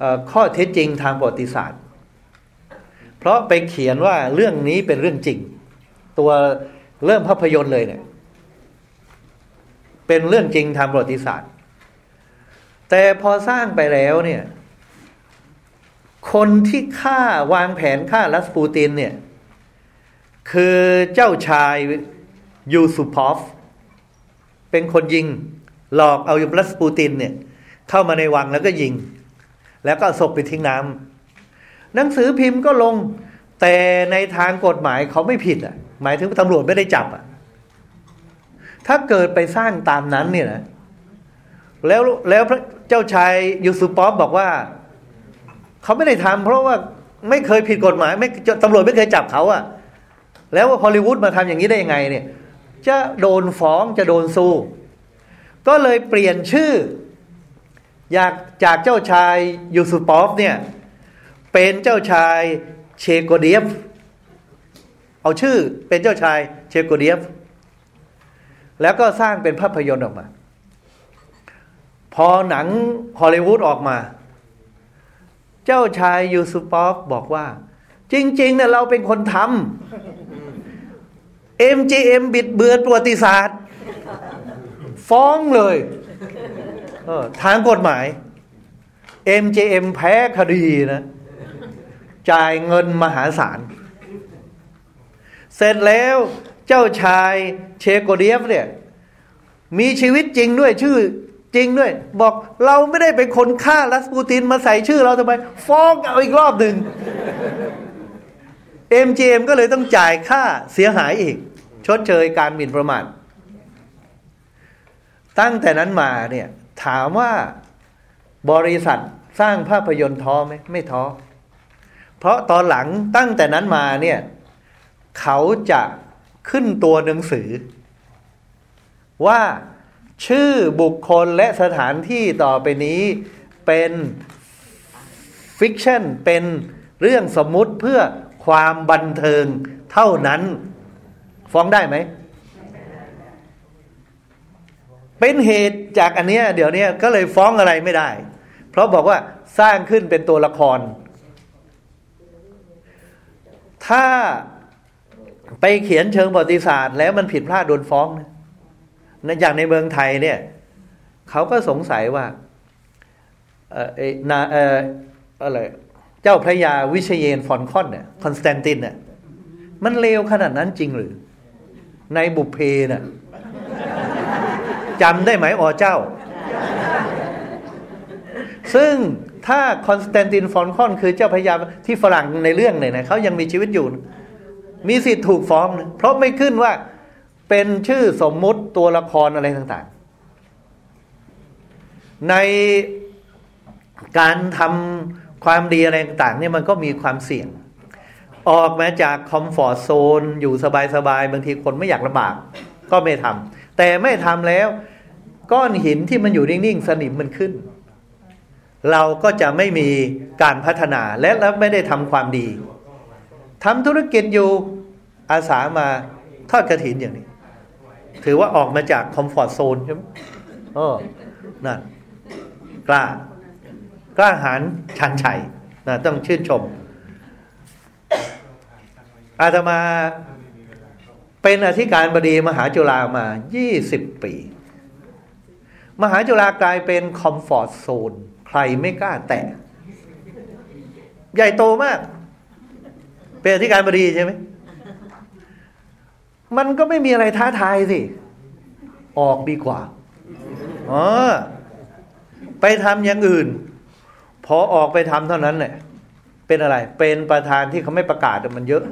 อข้อเท็จจริงทางประวัติศาสตร์ เพราะไปเขียนว่าเรื่องนี้เป็นเรื่องจริง ตัวเริ่มภาพยนตร์เลยเนี่ย เป็นเรื่องจริงทางประวัติศาสตร์ แต่พอสร้างไปแล้วเนี่ย คนที่ฆ่าวางแผนฆ่ารัสปูตินเนี่ย คือเจ้าชาย ยูสุพอฟเป็นคนยิง หลอกเอายูรัสปูตินเนี่ย เข้ามาในวังแล้วก็ยิง แล้วก็ศพไปทิ้งน้ำหนังสือพิมพ์ก็ลงแต่ในทางกฎหมายเขาไม่ผิดอะ หมายถึงตำรวจไม่ได้จับอะ ถ้าเกิดไปสร้างตามนั้นเนี่ยนะแล้วแล้วพระเจ้าชายยูสุปอฟบอกว่า เขาไม่ได้ทำเพราะว่าไม่เคยผิดกฎหมาย ไม่ตำรวจไม่เคยจับเขาอะ แล้วว่าฮอลลีวูดมาทำอย่างนี้ได้ยังไงเนี่ย จะโดนฟ้องจะโดนสู้ ก็เลยเปลี่ยนชื่อ อยากจากเจ้าชายยูสุปอฟเนี่ย เป็นเจ้าชายเชโกเดียฟ เอาชื่อเป็นเจ้าชายเชโกเดียฟ แล้วก็สร้างเป็นภาพยนตร์ออกมา พอหนังฮอลลีวูดออกมา เจ้าชายยูสุปอฟบอกว่า จริงๆเนี่ยเราเป็นคนทำ MGM บิดเบือนประวัติศาสตร์ ฟ้องเลยทางกฎหมาย MGM แพ้คดีนะ จ่ายเงินมหาศาล เสร็จแล้วเจ้าชายเชโกเดียฟเนี่ย มีชีวิตจริงด้วยชื่อจริงด้วย บอกเราไม่ได้เป็นคนฆ่ารัสปูตินมาใส่ชื่อเราทำไม ฟ้องเอาอีกรอบหนึ่ง MGM ก็เลยต้องจ่ายค่าเสียหายอีก ชดเชยการหมิ่นประมาทตั้งแต่นั้นมาเนี่ย ถามว่าบริษัทสร้างภาพยนตร์ท้อไหมไม่ท้อ เพราะตอนหลังตั้งแต่นั้นมาเนี่ย เขาจะขึ้นตัวหนังสือ ว่าชื่อบุคคลและสถานที่ต่อไปนี้เป็น fiction เป็นเรื่องสมมุติเพื่อความบันเทิงเท่านั้น ฟ้องได้ไหม เป็นเหตุจากอันเนี้ยเดี๋ยวนี้ก็เลยฟ้องอะไรไม่ได้ เพราะบอกว่าสร้างขึ้นเป็นตัวละคร ถ้าไปเขียนเชิงประวัติศาสตร์ แล้วมันผิดพลาดโดนฟ้องนะอย่างในเมืองไทยเนี่ยเขาก็สงสัยว่าเออนาเอออะไรเจ้าพระยาวิชาเยนทร์ฟอลคอนเนี่ยคอนสแตนตินเนี่ยมันเลวขนาดนั้นจริงหรือ ในบุพเพน่ะจำได้ไหมออเจ้า ซึ่งถ้าคอนสแตนตินฟอลคอน คือเจ้าพระยาที่ฝรั่งในเรื่องเนี่ยนะเขายังมีชีวิตอยู่ มีสิทธิ์ถูกฟ้องนะเพราะไม่ขึ้นว่าเป็นชื่อสมมุติตัวละครอะไรต่างๆ ในการทำความดีอะไรต่างๆเนี่ยมันก็มีความเสี่ยง ออกมาจากคอมฟอร์ทโซนอยู่สบายๆบางทีคนไม่อยากลำบาก ก็ไม่ทำแต่ไม่ทำแล้ว ก้อนหินที่มันอยู่นิ่งๆสนิมมันขึ้น เราก็จะไม่มีการพัฒนาและแล้วไม่ได้ทำความดีทำธุรกิจอยู่อาสามาทอดกระถินอย่างนี้ ถือว่าออกมาจากคอมฟอร์ทโซนใช่ไหมโอ้นั่นกล้ากล้าหาญชันชัยนะต้องชื่นชม อาตมาเป็นอธิการบดีมหาจุฬามา 20 ปี มหาจุฬากลายเป็นคอมฟอร์ทโซน ใครไม่กล้าแตะ ใหญ่โตมาก เป็นอธิการบดีใช่ไหม มันก็ไม่มีอะไรท้าทายสิ ออกดีกว่าอ๋อไปทำอย่างอื่น พอออกไปทำเท่านั้นเนี่ยเป็นอะไร เป็นประธานที่เขาไม่ประกาศมันเยอะ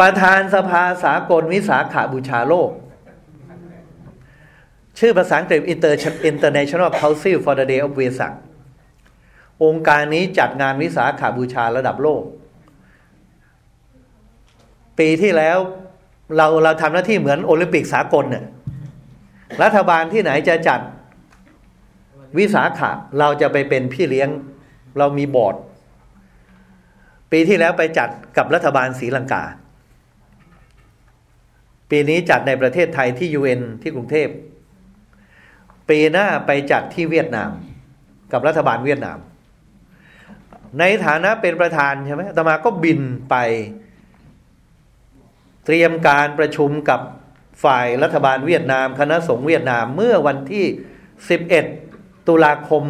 ประธานสภาสากลวิสาขาบูชาโลก ชื่อภาษาอังกฤษ International Council for the Day of Vesak องค์การนี้จัดงานวิสาขาบูชาระดับโลก ปีที่แล้วเราเราทำหน้าที่เหมือนโอลิมปิกสากลเนี่ยรัฐบาลที่ไหนจะจัดวิสาขะเราจะไปเป็นพี่เลี้ยง เรามีบอร์ด ปีที่แล้วไปจัดกับรัฐบาลศรีลังกา ปีนี้จัดในประเทศไทยที่ยูเอ็นที่กรุงเทพ ปีหน้าไปจัดที่เวียดนาม กับรัฐบาลเวียดนาม ในฐานะเป็นประธานใช่ไหมตมาก็บินไปเตรียมการประชุมกับฝ่ายรัฐบาลเวียดนาม คณะสงฆ์เวียดนามเมื่อวันที่สิบเอ็ดตุลาคม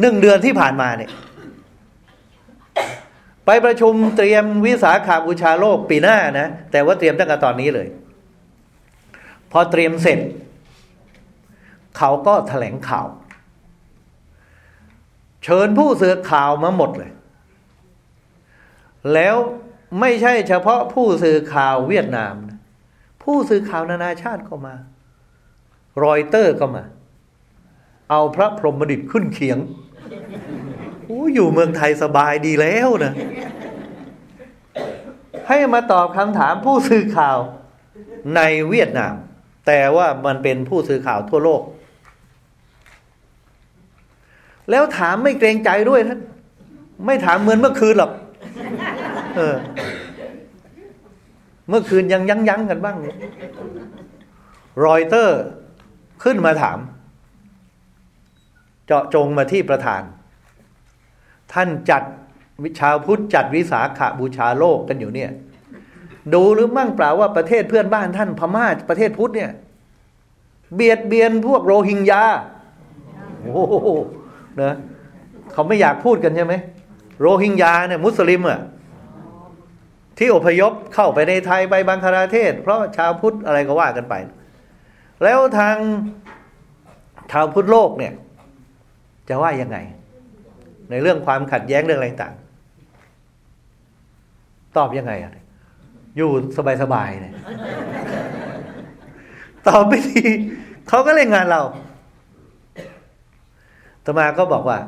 หนึ่งเดือนที่ผ่านมาเนี่ย ไปประชุมเตรียมวิสาขาบูชาโลกปีหน้านะ แต่ว่าเตรียมตั้งแต่ตอนนี้เลย พอเตรียมเสร็จ เขาก็แถลงข่าว เชิญผู้สื่อข่าวมาหมดเลย แล้วไม่ใช่เฉพาะผู้สื่อข่าวเวียดนามนะผู้สื่อข่าวนานาชาติก็มา รอยเตอร์ก็มา เอาพระพรหมดิตขึ้นเขียง อ้อยู่เมืองไทยสบายดีแล้วนะให้มาตอบคำถามผู้สื่อข่าวในเวียดนาม แต่ว่ามันเป็นผู้สื่อข่าวทั่วโลก แล้วถามไม่เกรงใจด้วยท่านไม่ถามเหมือนเมื่อคืนหรอกเออ เมื่อคืนยังยั้งยั้งกันบ้างรอยเตอร์ขึ้นมาถาม เจาะจงมาที่ประธาน ท่านจัดวิชาวพุทธจัดวิสาขาบูชาโลกกันอยู่เนี่ย ดูหรือมั่งเปล่าว่าประเทศเพื่อนบ้านท่านพม่าประเทศพุทธเนี่ย เบียดเบียนพวกโรฮิงญาโอ้โหนะเขาไม่อยากพูดกันใช่ไหมโรฮิงญาเนี่ยมุสลิมอะที่อพยพเข้าไปในไทยไปบังคลาเทศ เพราะชาวพุทธอะไรก็ว่ากันไป แล้วทางชาวพุทธโลกเนี่ย จะว่ายังไง ในเรื่องความขัดแย้งเรื่องอะไรต่าง ตอบยังไงอะอยู่สบายๆเนี่ยตอบไม่ดีเขาก็เล่นงานเราตมาก็บอกว่า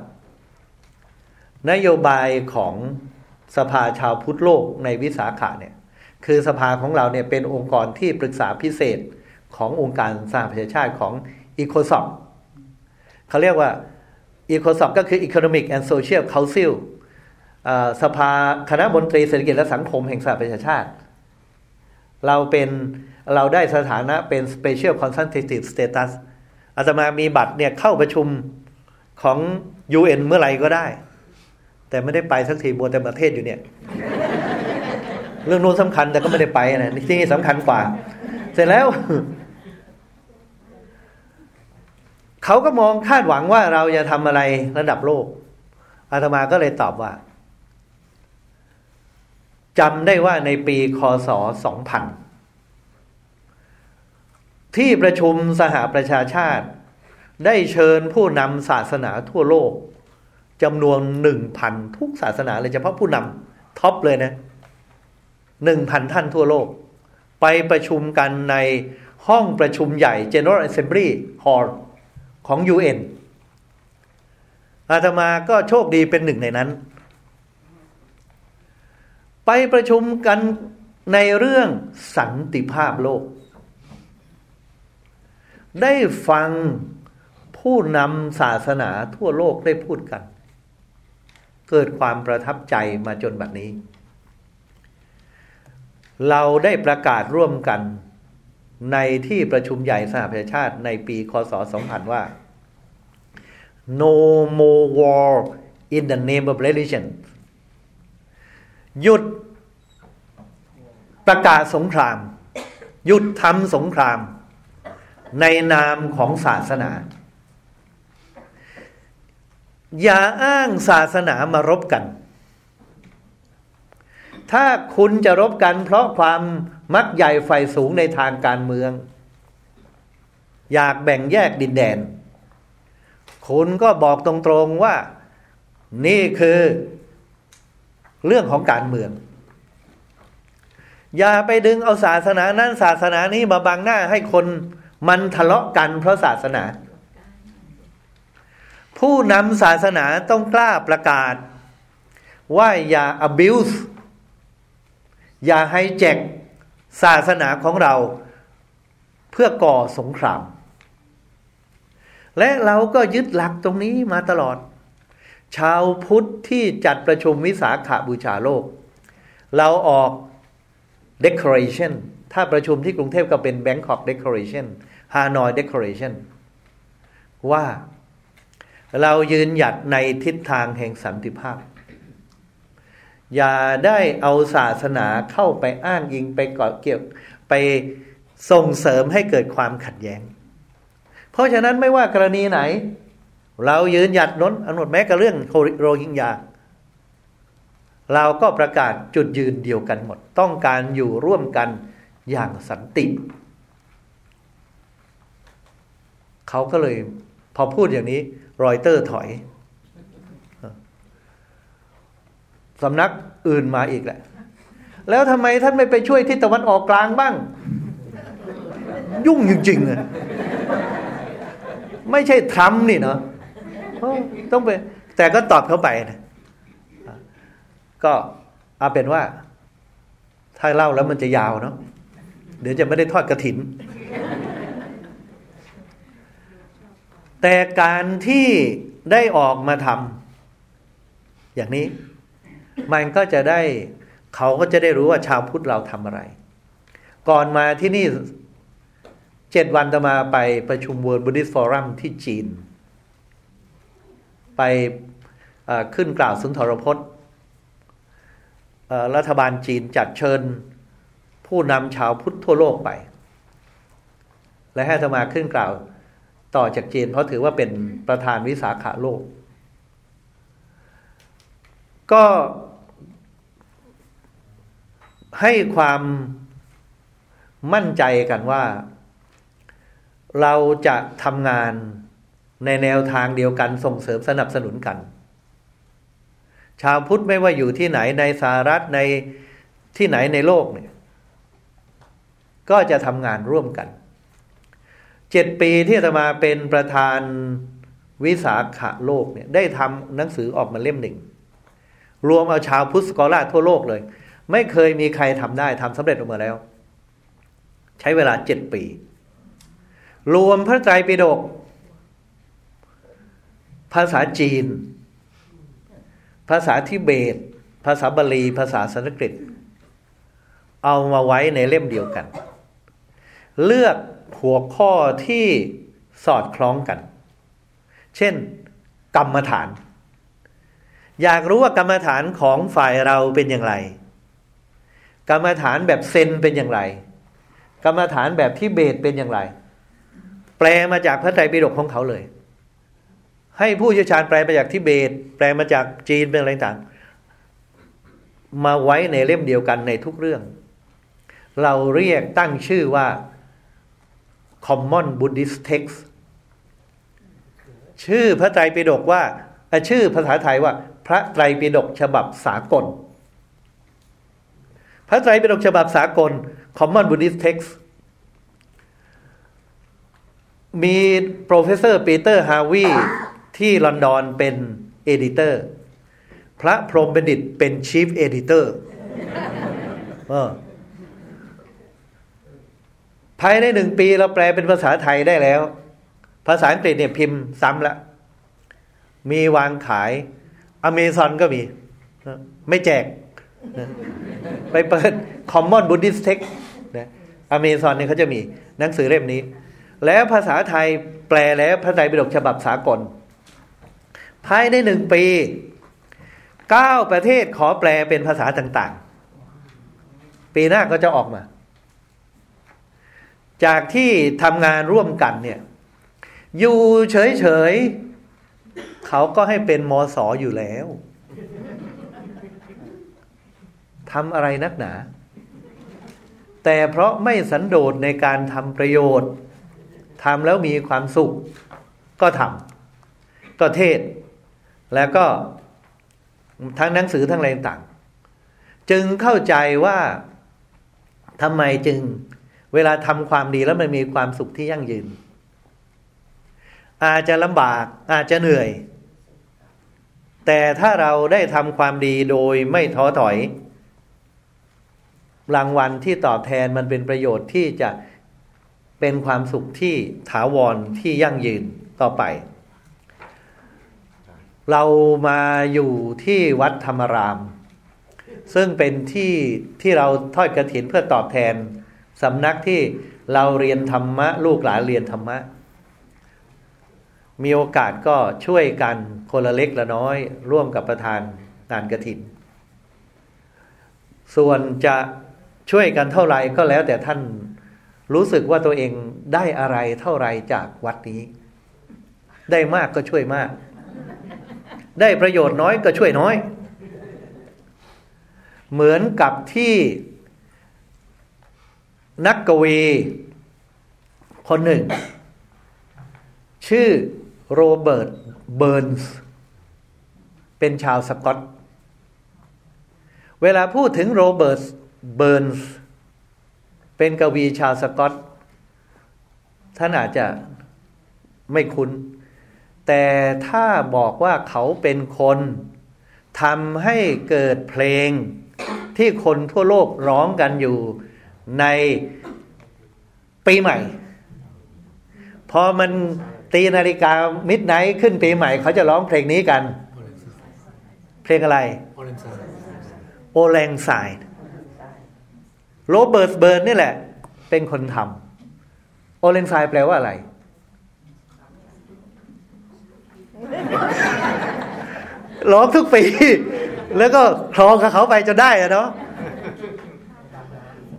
นโยบายของสภาชาวพุทธโลกในวิสาขาเนี่ย คือสภาของเราเนี่ยเป็นองค์กรที่ปรึกษาพิเศษขององค์การสหประชาชาติของอีโคซอ c เขาเรียกว่า อีโคซอ c ก็คือ Economic and Social Council สภาคณะมนตรีเศรษฐกิจและสังคมแห่งสหประชาชาติ เราเป็นเราได้สถานะเป็น Special Consultative Status อาตมามีบัตรเนี่ยเข้าประชุมของ UN เมื่อไหร่ก็ได้ แต่ไม่ได้ไปสักทีบัวแต่ประเทศอยู่เนี่ย เรื่องนู้นสำคัญแต่ก็ไม่ได้ไปนะที่นี่สำคัญกว่า เสร็จแล้ว เขาก็มองคาดหวังว่าเราจะทำอะไรระดับโลกอาตมาก็เลยตอบว่าจำได้ว่าในปีคศ 2000 ที่ประชุมสหประชาชาติ ได้เชิญผู้นำศาสนาทั่วโลกจำนวนหนึ่งพันทุกศาสนาเลยเฉพาะผู้นำท็อปเลยนะหนึ่งพันท่านทั่วโลก ไปประชุมกันในห้องประชุมใหญ่ General Assembly Hall ของ UN อาตมาก็โชคดีเป็นหนึ่งในนั้น ไปประชุมกันในเรื่องสันติภาพโลก ได้ฟังผู้นำศาสนาทั่วโลกได้พูดกัน เกิดความประทับใจมาจนบัดนี้ เราได้ประกาศร่วมกัน ในที่ประชุมใหญ่สหประชาชาติในปีคศ 2000 ว่า no more war in the name of religion หยุดประกาศสงคราม หยุดทำสงคราม ในนามของศาสนา อย่าอ้างศาสนามารบกัน ถ้าคุณจะรบกันเพราะความมักใหญ่ไฟสูงในทางการเมือง อยากแบ่งแยกดินแดน คุณก็บอกตรงๆว่า นี่คือ เรื่องของการเมือง อย่าไปดึงเอาศาสนานั้นศาสนานี้มาบังหน้าให้คนมันทะเลาะกันเพราะศาสนา ผู้นำศาสนาต้องกล้าประกาศ ว่าอย่า abuse อย่าให้แจกศาสนาของเราเพื่อก่อสงคราม และเราก็ยึดหลักตรงนี้มาตลอด ชาวพุทธที่จัดประชุมวิสาขาบูชาโลก เราออก declaration ถ้าประชุมที่กรุงเทพก็เป็น Bangkok declaration Hanoi declaration ว่าเรายืนหยัดในทิศทางแห่งสันติภาพ อย่าได้เอาศาสนาเข้าไปอ้างอิงไปเกาะเกี่ยวไปส่งเสริมให้เกิดความขัดแย้ง เพราะฉะนั้นไม่ว่ากรณีไหน เรายืนหยัดน้นอนหมดแม้กับเรื่องโรฮิงญาเราก็ประกาศจุดยืนเดียวกันหมด ต้องการอยู่ร่วมกันอย่างสันติ เขาก็เลยพอพูดอย่างนี้รอยเตอร์ถอย สำนักอื่นมาอีกแหละ แล้วทำไมท่านไม่ไปช่วยทิศตะวันออกกลางบ้าง ยุ่งจริงๆอะไม่ใช่ทรัมนี่เนาะต้องไป แต่ก็ตอบเขาไปนะก็เอาเป็นว่า ถ้าเล่าแล้วมันจะยาวเนาะเดี๋ยวจะไม่ได้ทอดกระถิน แต่การที่ได้ออกมาทำอย่างนี้ มันก็จะได้เขาก็จะได้รู้ว่าชาวพุทธเราทำอะไร ก่อนมาที่นี่เจ็ดวันจะมาไปประชุม World Buddhist Forum ที่จีน ไปขึ้นกล่าวสุนทรพจน์รัฐบาลจีนจัดเชิญผู้นำชาวพุทธทั่วโลกไป และให้ธรรมาขึ้นกล่าวต่อจากจีน เพราะถือว่าเป็นประธานวิสาขาโลก ก็ให้ความมั่นใจกันว่า เราจะทำงานในแนวทางเดียวกันส่งเสริมสนับสนุนกัน ชาวพุทธไม่ว่าอยู่ที่ไหนในสหรัฐในที่ไหนในโลกเนี่ย ก็จะทำงานร่วมกันเจ็ดปีที่จะมาเป็นประธานวิสาขะโลกเนี่ย ได้ทำหนังสือออกมาเล่มหนึ่ง รวมเอาชาวพุทธสกอล่าทั่วโลกเลย ไม่เคยมีใครทำได้ทำสำเร็จออกมาแล้ว ใช้เวลาเจ็ดปี รวมพระไตรปิฎกภาษาจีน ภาษาทิเบต ภาษาบาลี ภาษาสันสกฤต เอามาไว้ในเล่มเดียวกัน เลือกหัวข้อที่สอดคล้องกัน เช่น กรรมฐาน อยากรู้ว่ากรรมฐานของฝ่ายเราเป็นอย่างไร กรรมฐานแบบเซนเป็นอย่างไร กรรมฐานแบบที่เบตเป็นอย่างไร แปลมาจากพระไตรปิฎกของเขาเลย ให้ผู้เชี่ยวชาญแปลมาจากทิเบต แปลมาจากจีนเป็นอะไรต่างมาไว้ในเล่มเดียวกันในทุกเรื่อง เราเรียกตั้งชื่อว่า Common Buddhist Text ชื่อพระไตรปิฎกว่าชื่อภาษาไทยว่าพระไตรปิฎกฉบับสากล พระไตรปิฎกฉบับสากล Common Buddhist Text มี professor ปีเตอร์ฮาร์วีย์ที่ลอนดอนเป็น editor พระพรหมบัณฑิตเป็น chief editor ภายในหนึ่งปีเราแปลเป็นภาษาไทยได้แล้ว ภาษาอังกฤษเนี่ยพิมพ์ซ้ำละ มีวางขาย อเมซอนก็มี ไม่แจก ไปเปิด Common Buddhist Text นะอเมซอนเนี่ยเขาจะมีหนังสือเล่มนี้ แล้วภาษาไทยแปลแล้วพระไตรปิฎกฉบับสากล ภายในหนึ่งปีเก้าประเทศขอแปลเป็นภาษาต่างๆ ปีหน้าก็จะออกมา จากที่ทำงานร่วมกันเนี่ย อยู่เฉยๆ เขาก็ให้เป็นมอสออยู่แล้วทำอะไรนักหนา แต่เพราะไม่สันโดษในการทำประโยชน์ทำแล้วมีความสุข ก็ทำก็เทศ แล้วก็ทั้งหนังสือทั้งอะไรต่าง จึงเข้าใจว่าทำไมจึงเวลาทำความดีแล้วมันมีความสุขที่ยั่งยืน อาจจะลำบากอาจจะเหนื่อย แต่ถ้าเราได้ทำความดีโดยไม่ท้อถอย รางวัลที่ตอบแทนมันเป็นประโยชน์ที่จะเป็นความสุขที่ถาวรที่ยั่งยืนต่อไป เรามาอยู่ที่วัดธรรมราม ซึ่งเป็นที่ที่เราทอดกระถินเพื่อตอบแทนสำนักที่เราเรียนธรรมะ ลูกหลานเรียนธรรมะ มีโอกาสก็ช่วยกันคนละเล็กละน้อย ร่วมกับประธานงานกระถิน ส่วนจะช่วยกันเท่าไหร่ก็แล้วแต่ท่านรู้สึกว่าตัวเองได้อะไรเท่าไรจากวัดนี้ ได้มากก็ช่วยมาก ได้ประโยชน์น้อยก็ช่วยน้อย เหมือนกับที่นักกวีคนหนึ่ง ชื่อ โรเบิร์ตเบิร์นส์เป็นชาวสกอต เวลาพูดถึงโรเบิร์ตเบิร์นส์เป็นกวีชาวสกอต ท่านอาจจะไม่คุ้น แต่ถ้าบอกว่าเขาเป็นคนทำให้เกิดเพลงที่คนทั่วโลกร้องกันอยู่ในปีใหม่ พอมัน ตีนาฬิกา midnight ขึ้นปีใหม่เขาจะร้องเพลงนี้กัน เพลงอะไร Auld Lang Syne โรเบิร์ตเบิร์นส์นี่แหละ เป็นคนทำโอเลนไซแปลว่าอะไร ร้องทุกปี แล้วก็คลองกับเขาไปจนได้อะเนาะ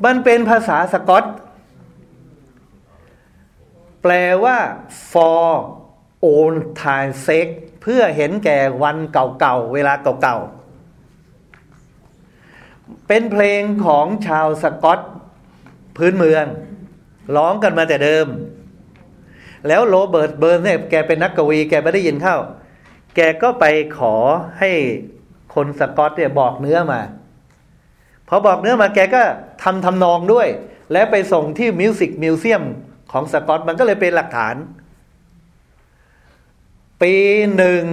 มันเป็นภาษาสกอต แปลว่า for own time sake เพื่อเห็นแก่วันเก่าๆ เวลาเก่าๆ เป็นเพลงของชาวสกอตพื้นเมือง ร้องกันมาแต่เดิม แล้วโรเบิร์ตเบิร์นเนี่ยแกเป็นนักกวี แกไปได้ยินเข้า แกก็ไปขอให้คนสกอตเนี่ยบอกเนื้อมา พอบอกเนื้อมาแกก็ทำทำนองด้วย แล้วไปส่งที่ music museum ของสกอตมันก็เลยเป็นหลักฐาน ปีหนึ่ง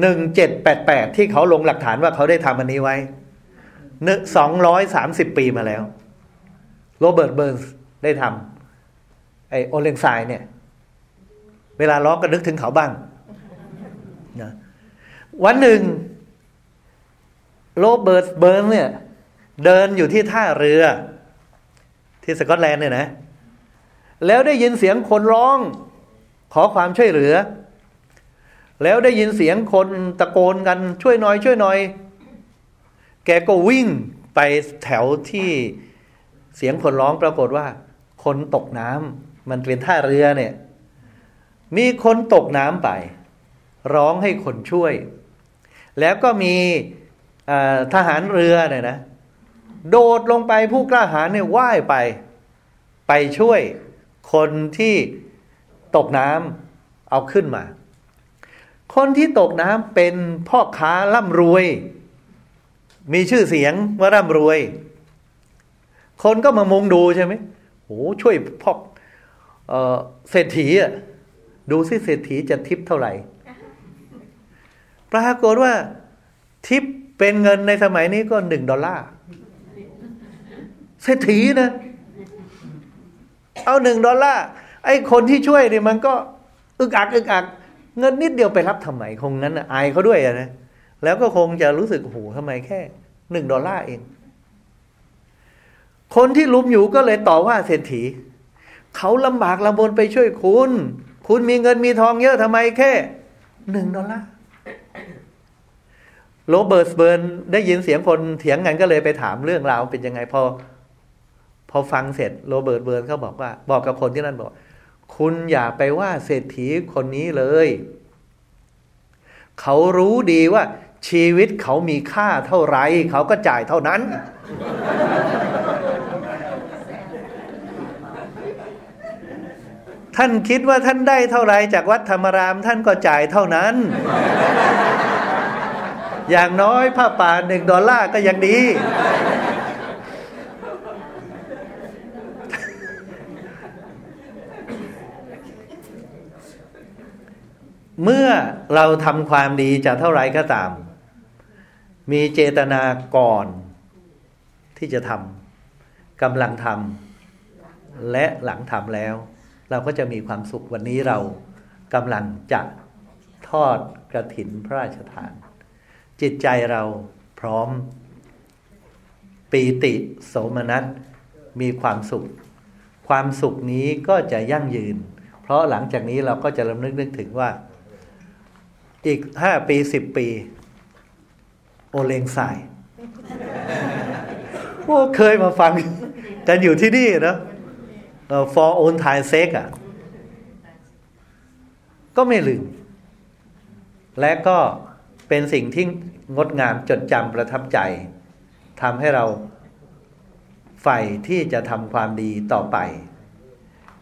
หนึ่งเจ็ดแปดแปดที่เขาลงหลักฐานว่าเขาได้ทำอันนี้ไว้นึกสองร้อยสามสิบปีมาแล้ว โรเบิร์ตเบิร์นส์ได้ทำ Auld Lang Syne เนี่ย เวลาร้องก็นึกถึงเขาบ้างนะวันหนึ่งโรเบิร์ตเบิร์นเนี่ย เดินอยู่ที่ท่าเรือ ที่สกอตแลนด์เนี่ยนะ แล้วได้ยินเสียงคนร้อง ขอความช่วยเหลือ แล้วได้ยินเสียงคนตะโกนกันช่วยหน่อยช่วยหน่อย แกก็วิ่งไปแถวที่เสียงคนร้องปรากฏว่า คนตกน้ำมันเป็นท่าเรือเนี่ย มีคนตกน้ำไป ร้องให้คนช่วย แล้วก็มีทหารเรือเนี่ยนะ โดดลงไปผู้กล้าหาญเนี่ยว่ายไป ไปช่วย คนที่ตกน้ำเอาขึ้นมา คนที่ตกน้ำเป็นพ่อค้าร่ำรวย มีชื่อเสียงว่าร่ำรวย คนก็มามุงดูใช่ไหมโอ้ช่วยพ่อเศรษฐีอะดูสิเศรษฐีจะทิปเท่าไหร่ ปรากฏว่าทิปเป็นเงินในสมัยนี้ก็หนึ่งดอลลาร์ เศรษฐีนะ เอาหนึ่งดอลลาร์ไอ้คนที่ช่วยเนี่ยมันก็อึกอักอึกอัก เงินนิดเดียวไปรับทำไมคงนั้นอายเขาด้วยนะแล้วก็คงจะรู้สึกโอ้โหทำไมแค่หนึ่งดอลลาร์เอง คนที่ลุมอยู่ก็เลยต่อว่าเศรษฐีเขาลำบากลำบนไปช่วยคุณ คุณมีเงินมีทองเยอะทำไมแค่หนึ่งดอลลาร์โรเบิร์ตเบิร์นได้ยินเสียงคนเถียงกันก็เลยไปถามเรื่องราวเป็นยังไงพอ พอฟังเสร็จโรเบิร์ตเบิร์นเขาบอกว่า บอกกับคนที่นั่นบอก คุณอย่าไปว่าเศรษฐีคนนี้เลย เขารู้ดีว่า ชีวิตเขามีค่าเท่าไร เขาก็จ่ายเท่านั้น ท่านคิดว่าท่านได้เท่าไรจากวัดธรรมราม ท่านก็จ่ายเท่านั้น อย่างน้อยผ้าป่าหนึ่งดอลลาร์ก็ยังดี เมื่อเราทำความดีจะเท่าไรก็ตาม มีเจตนาก่อนที่จะทำกำลังทำและหลังทำแล้ว เราก็จะมีความสุขวันนี้เรากำลังจะทอดกระถินพระราชทาน จิตใจเราพร้อม ปีติโสมนัสมีความสุข ความสุขนี้ก็จะยั่งยืน เพราะหลังจากนี้เราก็จะรำลึกนึกถึงว่า อีกห้าปีสิบปี โอเลงสายโอ้เคยมาฟังกันอยู่ที่นี่นะ for own time sake อะ ก็ไม่ลืม และก็เป็นสิ่งที่งดงามจดจำประทับใจทำให้เราใฝ่ที่จะทำความดีต่อไป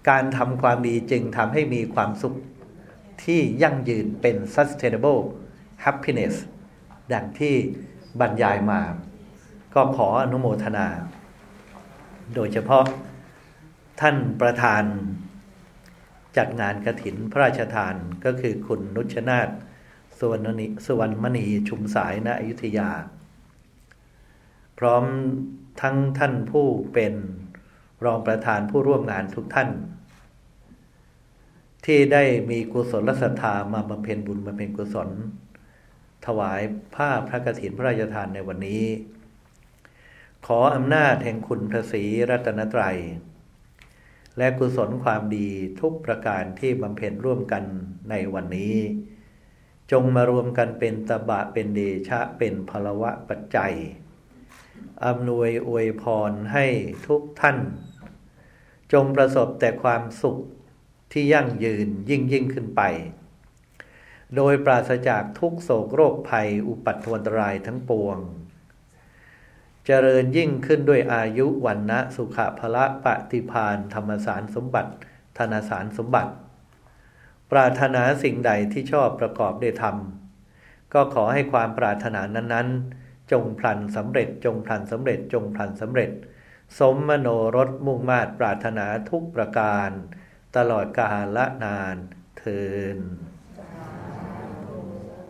การทำความดีจึงทำให้มีความสุข ที่ยั่งยืนเป็น sustainable happiness ดังที่บรรยายมา ก็ขออนุโมทนา โดยเฉพาะท่านประธาน จัดงานกระถินพระราชทานก็คือคุณนุชนาธสุวรรณีสุวรรณมณีชุมสายณอยุธยา พร้อมทั้งท่านผู้เป็นรองประธานผู้ร่วมงานทุกท่าน ที่ได้มีกุศลศรัทธามาบำเพ็ญบุญบำเพ็ญกุศล ถวายผ้าพระกฐินพระราชทานในวันนี้ ขออำนาจแห่งคุณพระศรีรัตนตรัย และกุศลความดีทุกประการที่บำเพ็ญร่วมกันในวันนี้ จงมารวมกันเป็นตบะเป็นเดชะเป็นพลวะปัจจัยอำนวยอวยพรให้ทุกท่าน จงประสบแต่ความสุข ที่ยั่งยืนยิ่งยิ่งขึ้นไป โดยปราศจากทุกโศกโรคภัยอุปัตถวันตรายทั้งปวง เจริญยิ่งขึ้นด้วยอายุวันนะสุขภละปฏิพานธรรมสารสมบัติ ธนสารสมบัติ ปรารถนาสิ่งใดที่ชอบประกอบได้ทำก็ขอให้ความปรารถนานั้น ๆ จงพลันสำเร็จจงพลันสำเร็จจงพลันสำเร็จ สมมโนรสมุ่งมาตรปรารถนาทุกประการ ตลอดกาลละนานเทิน